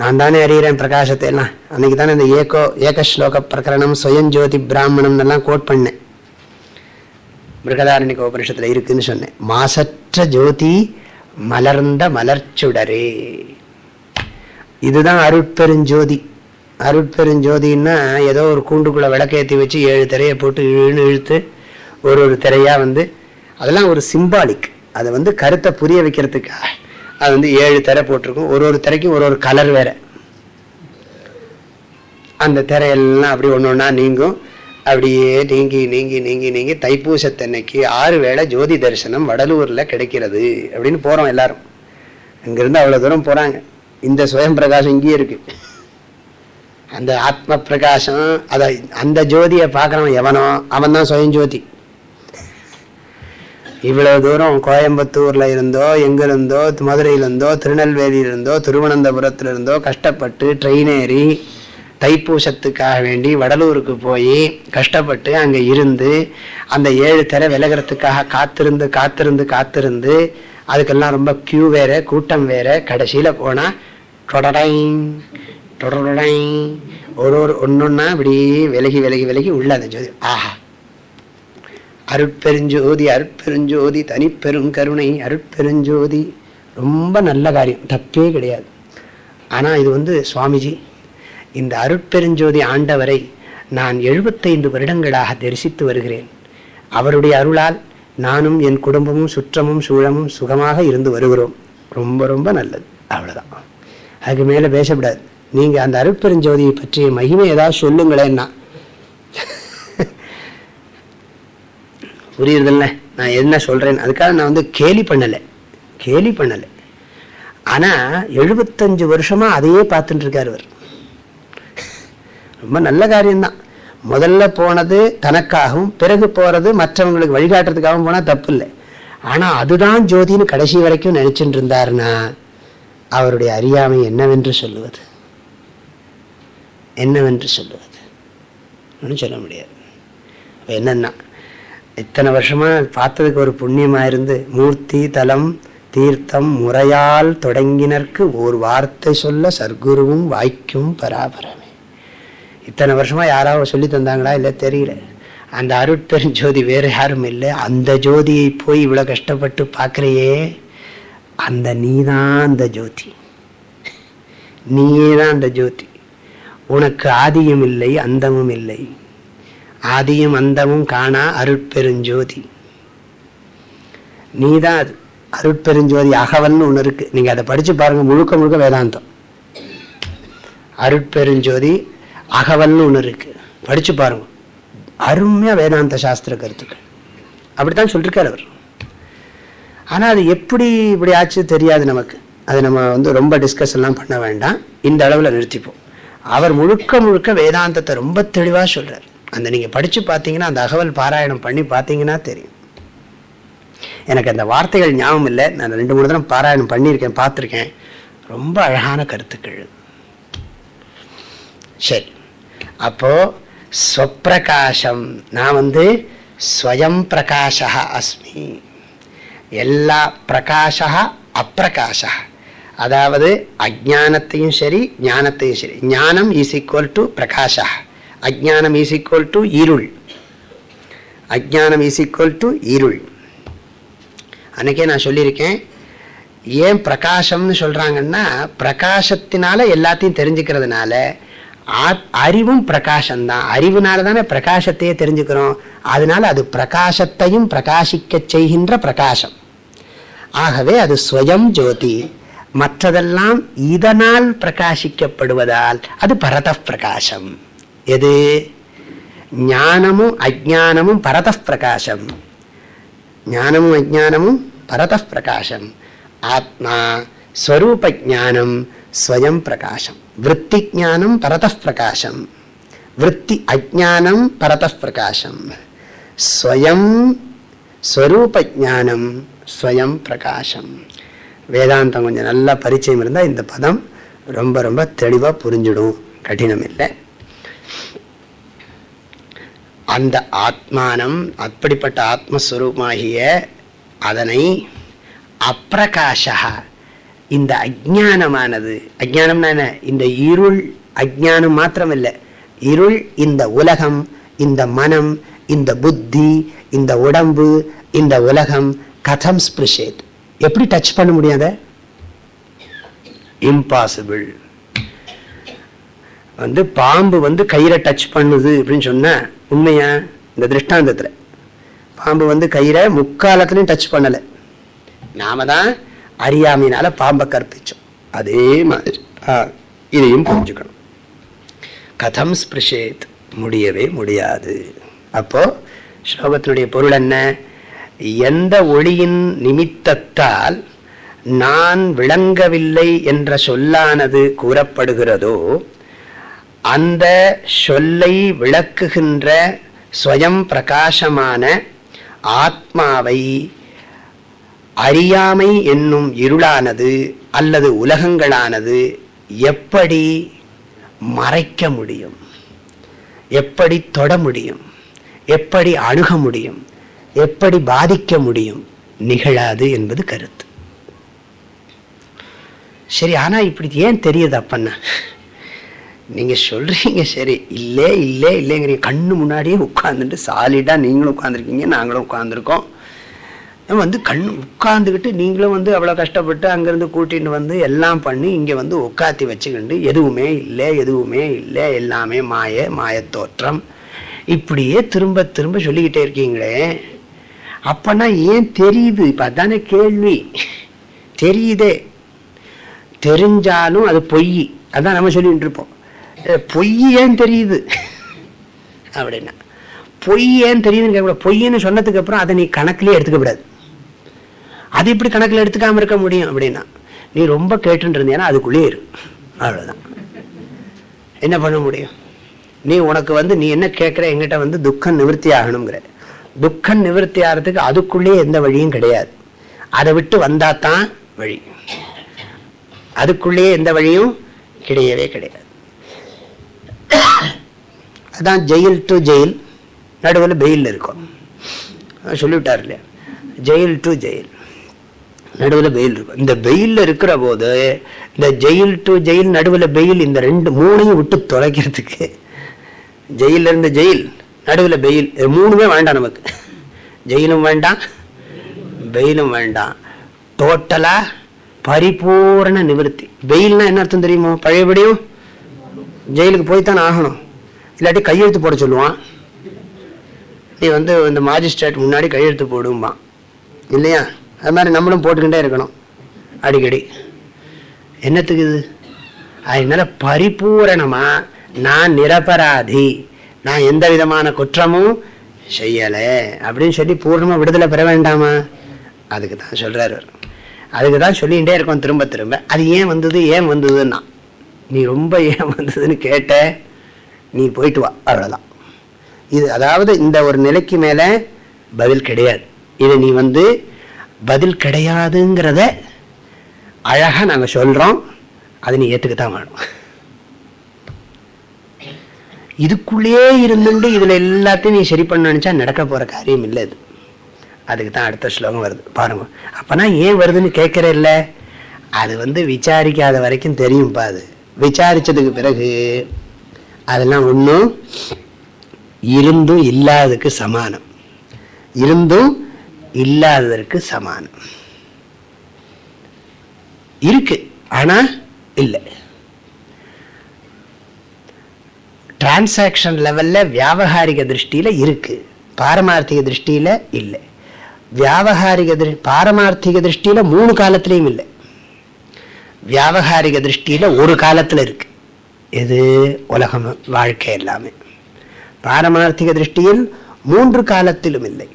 நான் தானே அறிகிறேன் பிரகாசத்தை எல்லாம். அன்னைக்கு தானே இந்த ஏகோ ஏக ஸ்லோக பிரகரணம் சுயம் ஜோதி பிராமணம் எல்லாம் கோட் பண்ணேன். மிருகதாரணிக உபனிஷத்துல இருக்குன்னு சொன்னேன். மாசற்ற ஜோதி மலர்ந்த மலர்ச்சுடரே. இதுதான் அருட்பெருஞ்சோதி. அருட்பெருஞ்சோதின்னா ஏதோ ஒரு கூண்டுக்குள்ள விளக்கேற்றி வச்சு ஏழு திரையை போட்டு இழுன்னு இழுத்து ஒரு ஒரு திரையா வந்து அதெல்லாம் ஒரு சிம்பாலிக் அதை வந்து கருத்தை புரிய வைக்கிறதுக்காக. அது வந்து ஏழு திரை போட்டிருக்கும். ஒரு ஒரு திரைக்கும் ஒரு ஒரு கலர் வேற. அந்த திரையெல்லாம் அப்படி ஒன்று ஒன்றா நீங்கும். அப்படியே நீங்கி நீங்கி நீங்கி நீங்கி தைப்பூசத்தன்னைக்கு ஆறு வேளை ஜோதி தரிசனம் வடலூரில் கிடைக்கிறது அப்படின்னு போகிறோம் எல்லாரும். அங்கேருந்து அவ்வளோ தூரம் போகிறாங்க இந்த சுயம் பிரகாசம் இங்கேயே இருக்கு. அந்த ஆத்ம பிரகாசம் அதை அந்த ஜோதியை பார்க்குறவன் எவனோ அவன் தான் சுயம் ஜோதி. இவ்வளவு தூரம் கோயம்புத்தூர்ல இருந்தோ எங்கிருந்தோ மதுரையிலிருந்தோ திருநெல்வேலியிலிருந்தோ இருந்தோ திருவனந்தபுரத்துல இருந்தோ கஷ்டப்பட்டு ட்ரெயின் ஏறி தைப்பூசத்துக்காக வேண்டி வடலூருக்கு போய் கஷ்டப்பட்டு அங்கே இருந்து அந்த ஏழு திரை விலகிறதுக்காக காத்திருந்து காத்திருந்து காத்திருந்து அதுக்கெல்லாம் ரொம்ப கியூ வேற கூட்டம் வேற. கடைசியில் போனால் டொடடைங் டொடடைங் ஒரு ஒரு ஒன்னொன்னா இப்படி விலகி விலகி விலகி உள்ள அந்த ஜோதி. ஆஹா. அருட்பெருஞ்சோதி அருட்பெருஞ்சோதி தனிப்பெரும் கருணை அருட்பெருஞ்சோதி. ரொம்ப நல்ல காரியம். தப்பே கிடையாது. ஆனால் இது வந்து சுவாமிஜி இந்த அருட்பெருஞ்சோதி ஆண்டவரை நான் எழுபத்தைந்து வருடங்களாக தரிசித்து வருகிறேன். அவருடைய அருளால் நானும் என் குடும்பமும் சுற்றமும் சூழமும் சுகமாக இருந்து வருகிறோம். ரொம்ப ரொம்ப நல்லது. அவ்வளோதான் அதுக்கு மேலே பேசக்கூடாது. நீங்கள் அந்த அருட்பெருஞ்சோதியை பற்றிய மகிமை ஏதாவது சொல்லுங்களேன்னா புரியுறதில்ல. நான் என்ன சொல்கிறேன் அதுக்காக நான் வந்து கேலி பண்ணலை. கேலி பண்ணலை. ஆனால் எழுபத்தஞ்சு வருஷமாக அதையே பார்த்துட்டுருக்கார் அவர் ரொம்ப நல்ல காரியம்தான். முதல்ல போனது தனக்காகவும் பிறகு போகிறது மற்றவங்களுக்கு வழிகாட்டுறதுக்காகவும் போனால் தப்பு இல்லை ஆனால் அதுதான் ஜோதின்னு கடைசி வரைக்கும் நினச்சிட்டு இருந்தாருன்னா அவருடைய அறியாமை என்னவென்று சொல்லுவது? என்னவென்று சொல்லுவது? ஒன்றும் சொல்ல முடியாது. என்னென்னா என்னன்னா இத்தனை வருஷமா பார்த்ததுக்கு ஒரு புண்ணியமா இருந்து மூர்த்தி தலம் தீர்த்தம் முறையால் தொடங்கினர்க்கு ஒரு வார்த்தை சொல்ல சர்க்குருவும் வாய்க்கும் பராபரமே. இத்தனை வருஷமா யாராவது சொல்லி தந்தாங்களா? இல்லை தெரியல. அந்த அருட்பெருஞ்சோதி வேறு யாரும் இல்லை. அந்த ஜோதியை போய் இவ்வளோ கஷ்டப்பட்டு பார்க்குறையே அந்த நீதான் அந்த ஜோதி. நீயே தான் அந்த ஜோதி. உனக்கு ஆதியும் இல்லை அந்தமும் இல்லை. ஆதியும் அந்தமும் காணா அருட்பெருஞ்சோதி. நீதான் அது. அருட்பெருஞ்சோதி அகவல்னு ஒன்று இருக்கு. நீங்க அதை படிச்சு பாருங்க. முழுக்க முழுக்க வேதாந்தம். அருட்பெருஞ்சோதி அகவல்னு ஒன்று இருக்கு. படிச்சு பாருங்க. அருமையா வேதாந்த சாஸ்திர கருத்துக்கள். அப்படித்தான் சொல்லிருக்காரு அவர். ஆனா அது எப்படி இப்படி ஆச்சு தெரியாது நமக்கு. அது நம்ம வந்து ரொம்ப டிஸ்கஸ் எல்லாம் பண்ண வேண்டாம். இந்த அளவுல நிறுத்திப்போம். அவர் முழுக்க முழுக்க வேதாந்தத்தை ரொம்ப தெளிவா சொல்றார். அந்த நீங்கள் படித்து பார்த்தீங்கன்னா அந்த அகவல் பாராயணம் பண்ணி பார்த்தீங்கன்னா தெரியும். எனக்கு அந்த வார்த்தைகள் ஞாபகம் இல்லை. நான் ரெண்டு மூணு தினம் பாராயணம் பண்ணியிருக்கேன் பார்த்துருக்கேன் ரொம்ப அழகான கருத்துக்கள். சரி. அப்போ ஸ்வப்பிரகாசம் நான் வந்து ஸ்வயம் பிரகாஷா அஸ்மி. எல்லா பிரகாஷா அப்பிரகாஷா அதாவது அஜானத்தையும் சரி ஞானத்தையும் சரி. ஞானம் இஸ் ஈக்குவல் டு பிரகாஷா அஜானம் இஸ் ஈக்குவல் டு இருள். அஜானம் இஸ் ஈக்குவல் டு இருள். அன்றைக்கே நான் சொல்லியிருக்கேன் ஏன் பிரகாசம்னு சொல்கிறாங்கன்னா பிரகாசத்தினால எல்லாத்தையும் தெரிஞ்சுக்கிறதுனால ஆத்- அறிவும் பிரகாசம்தான். அறிவுனால தானே பிரகாசத்தையே தெரிஞ்சுக்கிறோம். அதனால அது பிரகாசத்தையும் பிரகாசிக்க செய்கின்ற பிரகாசம். ஆகவே அது ஸ்வயம் ஜோதி. மற்றதெல்லாம் இதனால் பிரகாசிக்கப்படுவதால் அது பரத பிரகாசம் எது ஞானமும் அஜானமும் பரத பிரகாசம் ஞானமும் அஜானமும் பரத பிரகாசம் ஆத்மா ஸ்வரூப ஜானம் ஸ்வயம் பிரகாசம் விற்பி ஜானம் பரத பிரகாசம் விற்பி அஜானம் பரத பிரகாசம் ஸ்வயம் ஸ்வரூப ஜானம் ஸ்வயம் பிரகாசம் வேதாந்தம் கொஞ்சம் நல்லா பரிச்சயம் இருந்தால் இந்த பதம் ரொம்ப ரொம்ப தெளிவாக புரிஞ்சிடும் கடினம் இல்லை அந்த ஆத்மானம் அப்படிப்பட்ட ஆத்மஸ்வரூபமாகிய அதனை அப்பிரகாஷா இந்த அஜானமானது அஜானம்னா என்ன? இந்த இருள் அஜானம் மாத்திரம் இல்லை இருள் இந்த உலகம் இந்த மனம் இந்த புத்தி இந்த உடம்பு இந்த உலகம் கதம் ஸ்பிருஷேத். எப்படி டச் பண்ண முடியாத இம்பாசிபிள் வந்து பாம்பு வந்து கயிறை டச் பண்ணுது அப்படின்னு சொன்னால் உண்மையா? இந்த திருஷ்டாந்தத்துல. பாம்பு வந்து கயிறை முக்காலத்துலையும் டச் பண்ணலை. நாம தான் அறியாமையினால பாம்பை கற்பிச்சோம். அதே மாதிரி. இதையும் புரிஞ்சுக்கணும். கதம் ஸ்பிருஷேத் முடியவே முடியாது. அப்போ ஸ்லோகத்தினுடைய பொருள் என்ன? எந்த ஒளியின் நிமித்தத்தால் நான் விளங்கவில்லை என்ற சொல்லானது கூறப்படுகிறதோ அந்த சொல்லை விளக்குகின்ற ஸ்வயம் பிரகாசமான ஆத்மாவை அறியாமை என்னும் இருளானது அல்லது உலகங்களானது எப்படி மறைக்க முடியும்? எப்படி தொட முடியும்? எப்படி அணுக முடியும்? எப்படி பாதிக்க முடியும்? நிகழாது என்பது கருத்து. சரி ஆனா இப்படி ஏன் தெரியுது அப்பன்னா? நீங்க சொல்றீங்க சரி. இல்லை இல்லை இல்லைங்கிறீங்க கண்ணு முன்னாடியே உட்காந்துட்டு சாலிடா நீங்களும் உட்காந்துருக்கீங்க நாங்களும் உட்காந்துருக்கோம் வந்து கண் உட்காந்துக்கிட்டு நீங்களும் வந்து அவ்வளோ கஷ்டப்பட்டு அங்கேருந்து கூட்டிகிட்டு வந்து எல்லாம் பண்ணி இங்கே வந்து உட்காத்தி வச்சுக்கிண்டு எதுவுமே இல்லை எதுவுமே இல்லை எல்லாமே மாய மாயத்தோற்றம் இப்படியே திரும்ப திரும்ப சொல்லிக்கிட்டே இருக்கீங்களே. அப்போனா ஏன் தெரியுது? இப்போ அதானே கேள்வி. தெரியுதே. தெரிஞ்சாலும் அது பொய். அதான் நம்ம சொல்லிகிட்டு இருப்போம். பொய் ஏன் தெரியுது. அப்படின்னா. பொய் ஏன் தெரியுதுன்னு கேட்கக்கூடாது. பொய்ன்னு சொன்னதுக்கு அப்புறம் அதை நீ கணக்கிலே எடுத்துக்க கூடாது. அது இப்படி கணக்கில் எடுத்துக்காம இருக்க முடியும் அப்படின்னா நீ ரொம்ப கேட்டுட்டு இருந்தீங்கன்னா அதுக்குள்ளேயே இரு. அவ்வளவுதான். என்ன பண்ண முடியும்? நீ உனக்கு வந்து நீ என்ன கேட்குற எங்கிட்ட வந்து துக்கம் நிவர்த்தி ஆகணுங்கிற. துக்கம் நிவர்த்தி ஆகிறதுக்கு அதுக்குள்ளேயே எந்த வழியும் கிடையாது. அதை விட்டு வந்தா தான் வழி. அதுக்குள்ளேயே எந்த வழியும் கிடையவே கிடையாது. அதான் ஜெயில் டு ஜெயில் நடுவில் பெயில் இருக்கும். சொல்லிவிட்டார் இல்லையா? ஜெயில் டு ஜெயில் நடுவில் பெயில் இருக்கும். இந்த பெயிலில் இருக்கிற போது இந்த ஜெயில் டு ஜெயில் நடுவில் பெயில் இந்த ரெண்டு மூணையும் விட்டு தொலைக்கிறதுக்கு ஜெயில இருந்து ஜெயில் நடுவில் பெயில் மூணுமே வேண்டாம் நமக்கு. ஜெயிலும் வேண்டாம் பெயிலும் வேண்டாம். டோட்டலாக பரிபூரண நிவர்த்தி. பெயில்னா என்ன அர்த்தம் தெரியுமோ? பழையபடியும் ஜெயிலுக்கு போய்த்தான் ஆகணும். இல்லாட்டி கையெழுத்து போட சொல்லுவான். நீ வந்து இந்த மாஜிஸ்ட்ரேட் முன்னாடி கையெழுத்து போடும்பான். இல்லையா? அது மாதிரி நம்மளும் போட்டுக்கிட்டே இருக்கணும். அடிக்கடி. என்னத்துக்கு இது? அதனால பரிபூரணமாக நான் நிரபராதி. நான் எந்த விதமான குற்றமும் செய்யலை. அப்படின்னு சொல்லி பூர்ணமாக விடுதலை பெற வேண்டாமா? அதுக்கு தான் சொல்கிறாரு அவர். அதுக்கு தான் சொல்லிகிட்டே இருக்கோம் திரும்ப திரும்ப. அது ஏன் வந்தது? ஏன் வந்ததுன்னா நீ ரொம்ப ஏன் வந்ததுன்னு கேட்ட நீ போயிட்டு வா அவ்வளோதான் இது அதாவது இந்த ஒரு நிலைக்கு மேல பதில் கிடையாது. இது நீ வந்து பதில் கிடையாதுங்கிறத அழகா நாங்க சொல்றோம். அதை நீ ஏற்றுக்கத்தான் வேணும். இதுக்குள்ளேயே இருந்துட்டு இதுல எல்லாத்தையும் நீ சரி பண்ண நினைச்சா நடக்க போற காரியம் இல்லை இது. அதுக்கு தான் அடுத்த ஸ்லோகம் வருது. பாருங்க. அப்போனா ஏன் வருதுன்னு கேட்குற இல்லை. அது வந்து விசாரிக்காத வரைக்கும் தெரியும்ப்பா அது. விசாரிச்சதுக்கு பிறகு அதெல்லாம் ஒன்றும் இருந்தும் இல்லாததுக்கு சமானம். இருந்தும் இல்லாததற்கு சமானம். இருக்கு ஆனா இல்லை. டிரான்சாக்ஷன் லெவல்ல வியாபகாரிக திருஷ்டியில இருக்கு. பாரமார்த்திக திருஷ்டியில இல்லை. வியாபகாரிக திரு- பாரமார்த்திக திருஷ்டியில மூணு காலத்திலையும் இல்லை. வியாபகாரிக திருஷ்டியில் ஒரு காலத்தில் இருக்கு. எது? உலகம் வாழ்க்கை எல்லாமே. பாரமார்த்திக திருஷ்டியில் மூன்று காலத்திலும் இல்லை.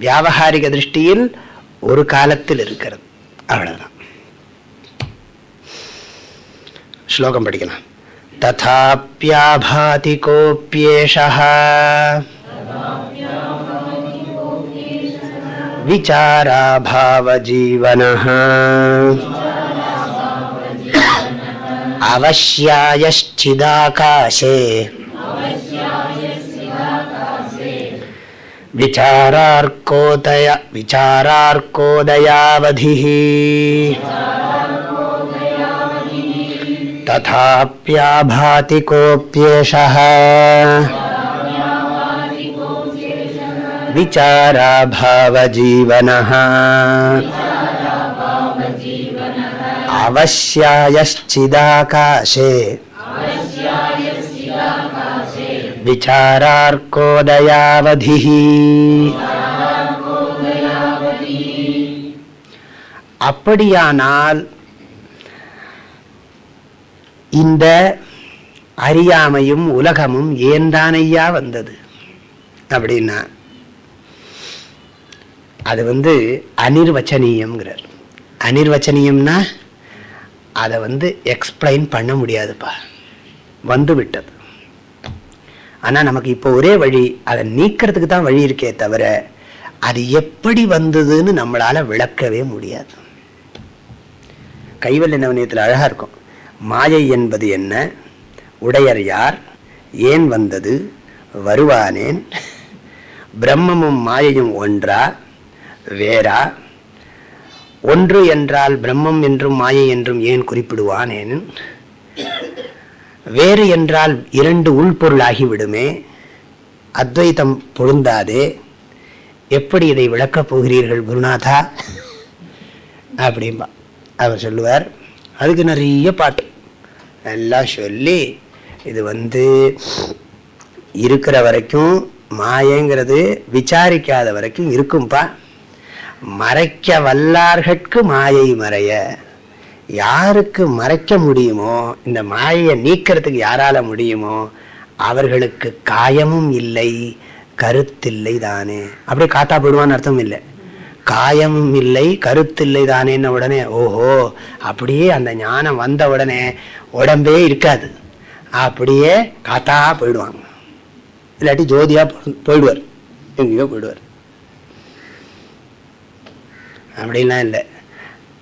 வியாபகாரிக திருஷ்டியில் ஒரு காலத்தில் இருக்கிறது. அவ்வளவுதான். ஸ்லோகம் படிக்கலாம். ததாப்யாபாதி கோப்பியேஷா अवश्यायश्चिदाकाशे। विचारार्कोदय विचारार्कोदयावधिः। तथाप्याभाति कोऽप्येषः विचाराभावजीवनः। அவசியாயச்சிதாகாசே விசாரார்கோதயாவதி அப்படியானால் இந்த அறியாமையும் உலகமும் ஏன் தானையா வந்தது? அப்படின்னா அது வந்து அனிர்வச்சனீயம்ங்கிறார். அனிர்வச்சனீயம்னா அதை வந்து எக்ஸ்பிளைன் பண்ண முடியாதுப்பா. வந்து விட்டது ஆனா நமக்கு இப்போ ஒரே வழி அதை நீக்கிறதுக்கு தான் வழி இருக்கே தவிர அது எப்படி வந்ததுன்னு நம்மளால விளக்கவே முடியாது. கைவல்ய நவனியத்தில் அழகா இருக்கும். மாயை என்பது என்ன? உடையர் யார்? ஏன் வந்தது? வருவானேன்? பிரம்மமும் மாயையும் ஒன்றா? வேறா? ஒன்று என்றால் பிரம்மம் என்றும் மாயை என்றும் ஏன் குறிப்பிடுவானேன் வேறு என்றால் இரண்டு உள்பொருளாகிவிடுமே அத்வைத்தம் பொருந்தாதே எப்படி இதை விளக்கப் போகிறீர்கள் குருநாதா? அப்படிம்பா அவர் சொல்லுவார். அதுக்கு நிறைய பாட்டு. எல்லாம் சொல்லி இது வந்து இருக்கிற வரைக்கும் மாயங்கிறது விசாரிக்காத வரைக்கும் இருக்கும்பா. மறைக்க வல்லார்கட்கு மாயை மறைய. யாருக்கு மறைக்க முடியுமோ இந்த மாயையை நீக்கிறதுக்கு யாரால முடியுமோ அவர்களுக்கு காயமும் இல்லை கருத்தில்லை தானே. அப்படியே காத்தா போயிடுவான்னு அர்த்தம் இல்லை. காயமும் இல்லை கருத்தில்லை தானேன்ன உடனே ஓஹோ அப்படியே அந்த ஞானம் வந்த உடனே உடம்பே இருக்காது. அப்படியே காத்தா போயிடுவாங்க. இல்லாட்டி ஜோதியா போயிடுவார். எங்கேயோ போயிடுவார். அப்படின்லாம் இல்லை.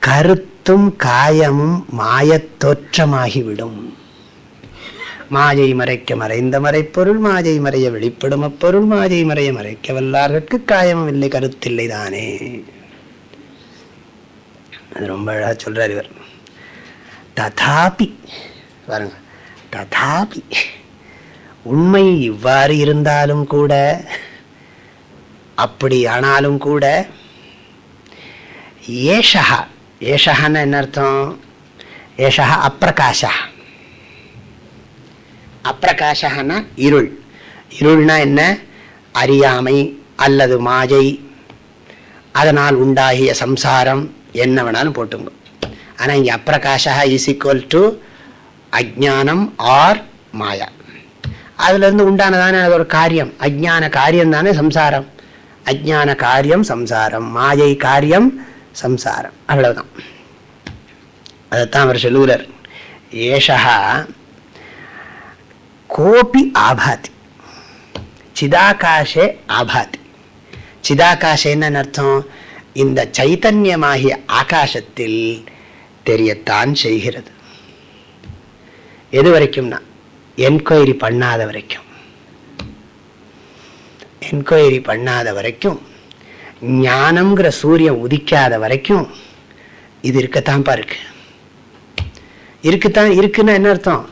கருத்தும் காயமும் மாயத் தோற்றமாகிவிடும். மாயை மறைக்க மறைந்த மறைப்பொருள் மாயை மறைய வெளிப்படும் அப்பொருள் மாயை மறைய மறைக்க வல்லார்கட்கு காயமும் இல்லை கருத்தில்லை தானே. அது ரொம்ப அழகா சொல்றார் இவர். ததாபி பாருங்க ததாபி உண்மை இவ்வாறு இருந்தாலும் கூட அப்படி ஆனாலும் கூட ஏஷா ஏஷகான்னு என்ன அர்த்தம்? ஏஷா அப்பிரகாஷா அப்பிரகாஷகனா இருள். இருள்னா என்ன? அறியாமை அல்லது மாயை. அதனால் உண்டாகிய சம்சாரம் என்ன வேணாலும் போட்டுங்க ஆனால் இங்கே அப்பிரகாஷா இஸ் ஈக்குவல் டு அஜானம் ஆர் மாயா. அதுலேருந்து உண்டானதானே அது ஒரு காரியம். அஜ்ஞான காரியம் தானே சம்சாரம். அஜ்ஞான காரியம் சம்சாரம். மாயை காரியம் சம்சாரம். அவ்வளவுதான். அதைத்தான் அவர் சொல்லுகிறார். ஏஷா கோபி ஆபாதி. சிதாகாஷே ஆபாதி. சிதாகாஷேன்னு அர்த்தம்? இந்த சைத்தன்யமாகிய ஆகாசத்தில் தெரியத்தான் செய்கிறது. எது வரைக்கும்னா என்கொயரி பண்ணாத வரைக்கும். என்கொயரி பண்ணாத வரைக்கும் ஞானம்ங்கிற சூரியன் உதிக்காத வரைக்கும் இது இருக்கத்தான்ப்பா இருக்கு. இருக்குத்தான் இருக்குன்னா என்ன அர்த்தம்?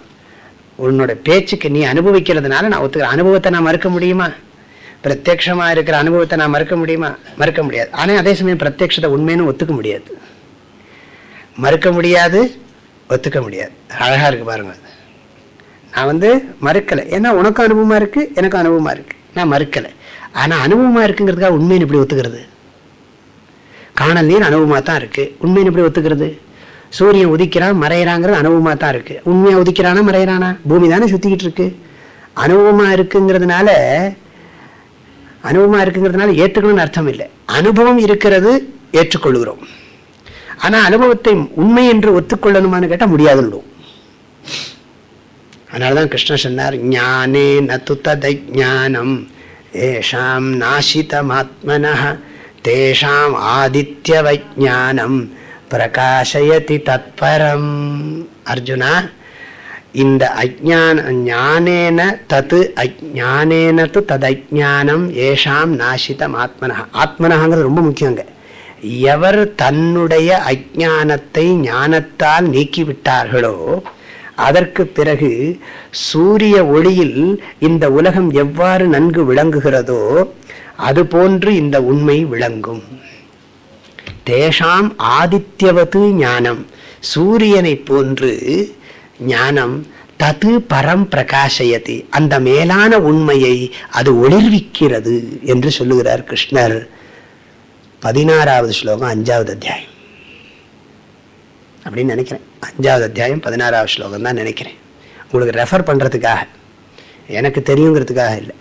உன்னோட பேச்சுக்கு நீ அனுபவிக்கிறதுனால நான் ஒத்துக்கிற. அனுபவத்தை நான் மறுக்க முடியுமா? பிரத்யக்ஷமா இருக்கிற அனுபவத்தை நான் மறுக்க முடியுமா? மறுக்க முடியாது. ஆனால் அதே சமயம் பிரத்யக்ஷத்தை உண்மைன்னு ஒத்துக்க முடியாது. மறுக்க முடியாது ஒத்துக்க முடியாது. அழகாக இருக்கு பாருங்க. நான் வந்து மறுக்கலை. ஏன்னா உனக்கும் அனுபவமாக இருக்குது எனக்கும் அனுபவமாக இருக்குது நான் மறுக்கலை. ஆனா அனுபவமா இருக்குங்கிறதுக்காக உண்மைன்னு இப்படி ஒத்துக்கிறது? காணல் நீர் அனுபவமாக தான் இருக்கு. உண்மைன்னு எப்படி ஒத்துக்கிறது? சூரியன் உதிக்கிறான் மறையிறாங்கிறது அனுபவமாக தான் இருக்கு. உண்மையாக உதிக்கிறானா மறையிறானா? பூமி தானே சுற்றிக்கிட்டு இருக்கு. அனுபவமா இருக்குங்கிறதுனால அனுபவமா இருக்குங்கிறதுனால ஏற்றுக்கணும்னு அர்த்தம் இல்லை. அனுபவம் இருக்கிறது ஏற்றுக்கொள்கிறோம். ஆனா அனுபவத்தை உண்மை என்று ஒத்துக்கொள்ளணுமான்னு கேட்டால் முடியாதுன்னு அதனாலதான் கிருஷ்ணன் சொன்னார் ஞானே நத்து ததை ஞானம் ஏஷாம் நாசிதமாத்மன தேஷாம் ஆதித்ய வைஜானம் பிரகாசயதி தத்பரம் அர்ஜுனா இந்த அஜான ஞானேன தத்து அஜானேன து ததஜானம் ஏஷாம் நாசிதம் ஆத்மனஹா ஆத்மனஹாங்கிறது ரொம்ப முக்கியங்க எவர் தன்னுடைய அஜானத்தை ஞானத்தால் நீக்கிவிட்டார்களோ அதற்கு பிறகு சூரிய ஒளியில் இந்த உலகம் எவ்வாறு நன்கு விளங்குகிறதோ அதுபோன்று இந்த உண்மை விளங்கும். தேஷாம் ஆதித்யவது ஞானம். சூரியனை போன்று ஞானம் தது பரம் பிரகாசயதி அந்த மேலான உண்மையை அது ஒளிர்விக்கிறது என்று சொல்லுகிறார் கிருஷ்ணர். பதினாறாவது ஸ்லோகம் அஞ்சாவது அத்தியாயம். அப்படின்னு நினைக்கிறேன். அஞ்சாவது அத்தியாயம் பதினாறாவது ஸ்லோகம் தான் நினைக்கிறேன். உங்களுக்கு ரெஃபர் பண்ணுறதுக்காக எனக்கு தெரியுங்கிறதுக்காக இல்லை.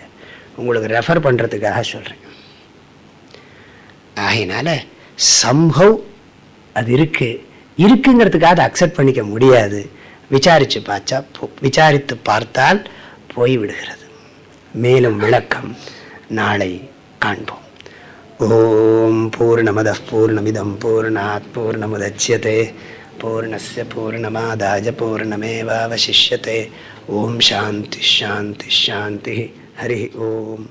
உங்களுக்கு ரெஃபர் பண்ணுறதுக்காக சொல்கிறேன் ஆகையினால சம்பவ் அது இருக்குது இருக்குங்கிறதுக்காக அதை அக்செப்ட் பண்ணிக்க முடியாது. விசாரித்து பார்த்தா விசாரித்து பார்த்தால் போய்விடுகிறது. மேலும் விளக்கம் நாளை காண்போம். ஓம் பூர்ணமத பூர்ணமிதம் பூர்ணாத் பூர்ணமுதட்சியதே பூர்ணஸ்ய பூர்ணமாதாஜ பூர்ணமேவாவசிஷ்யதே ஓம் சாந்தி ஷாந்தி ஷாந்தி ஹரி ஓம்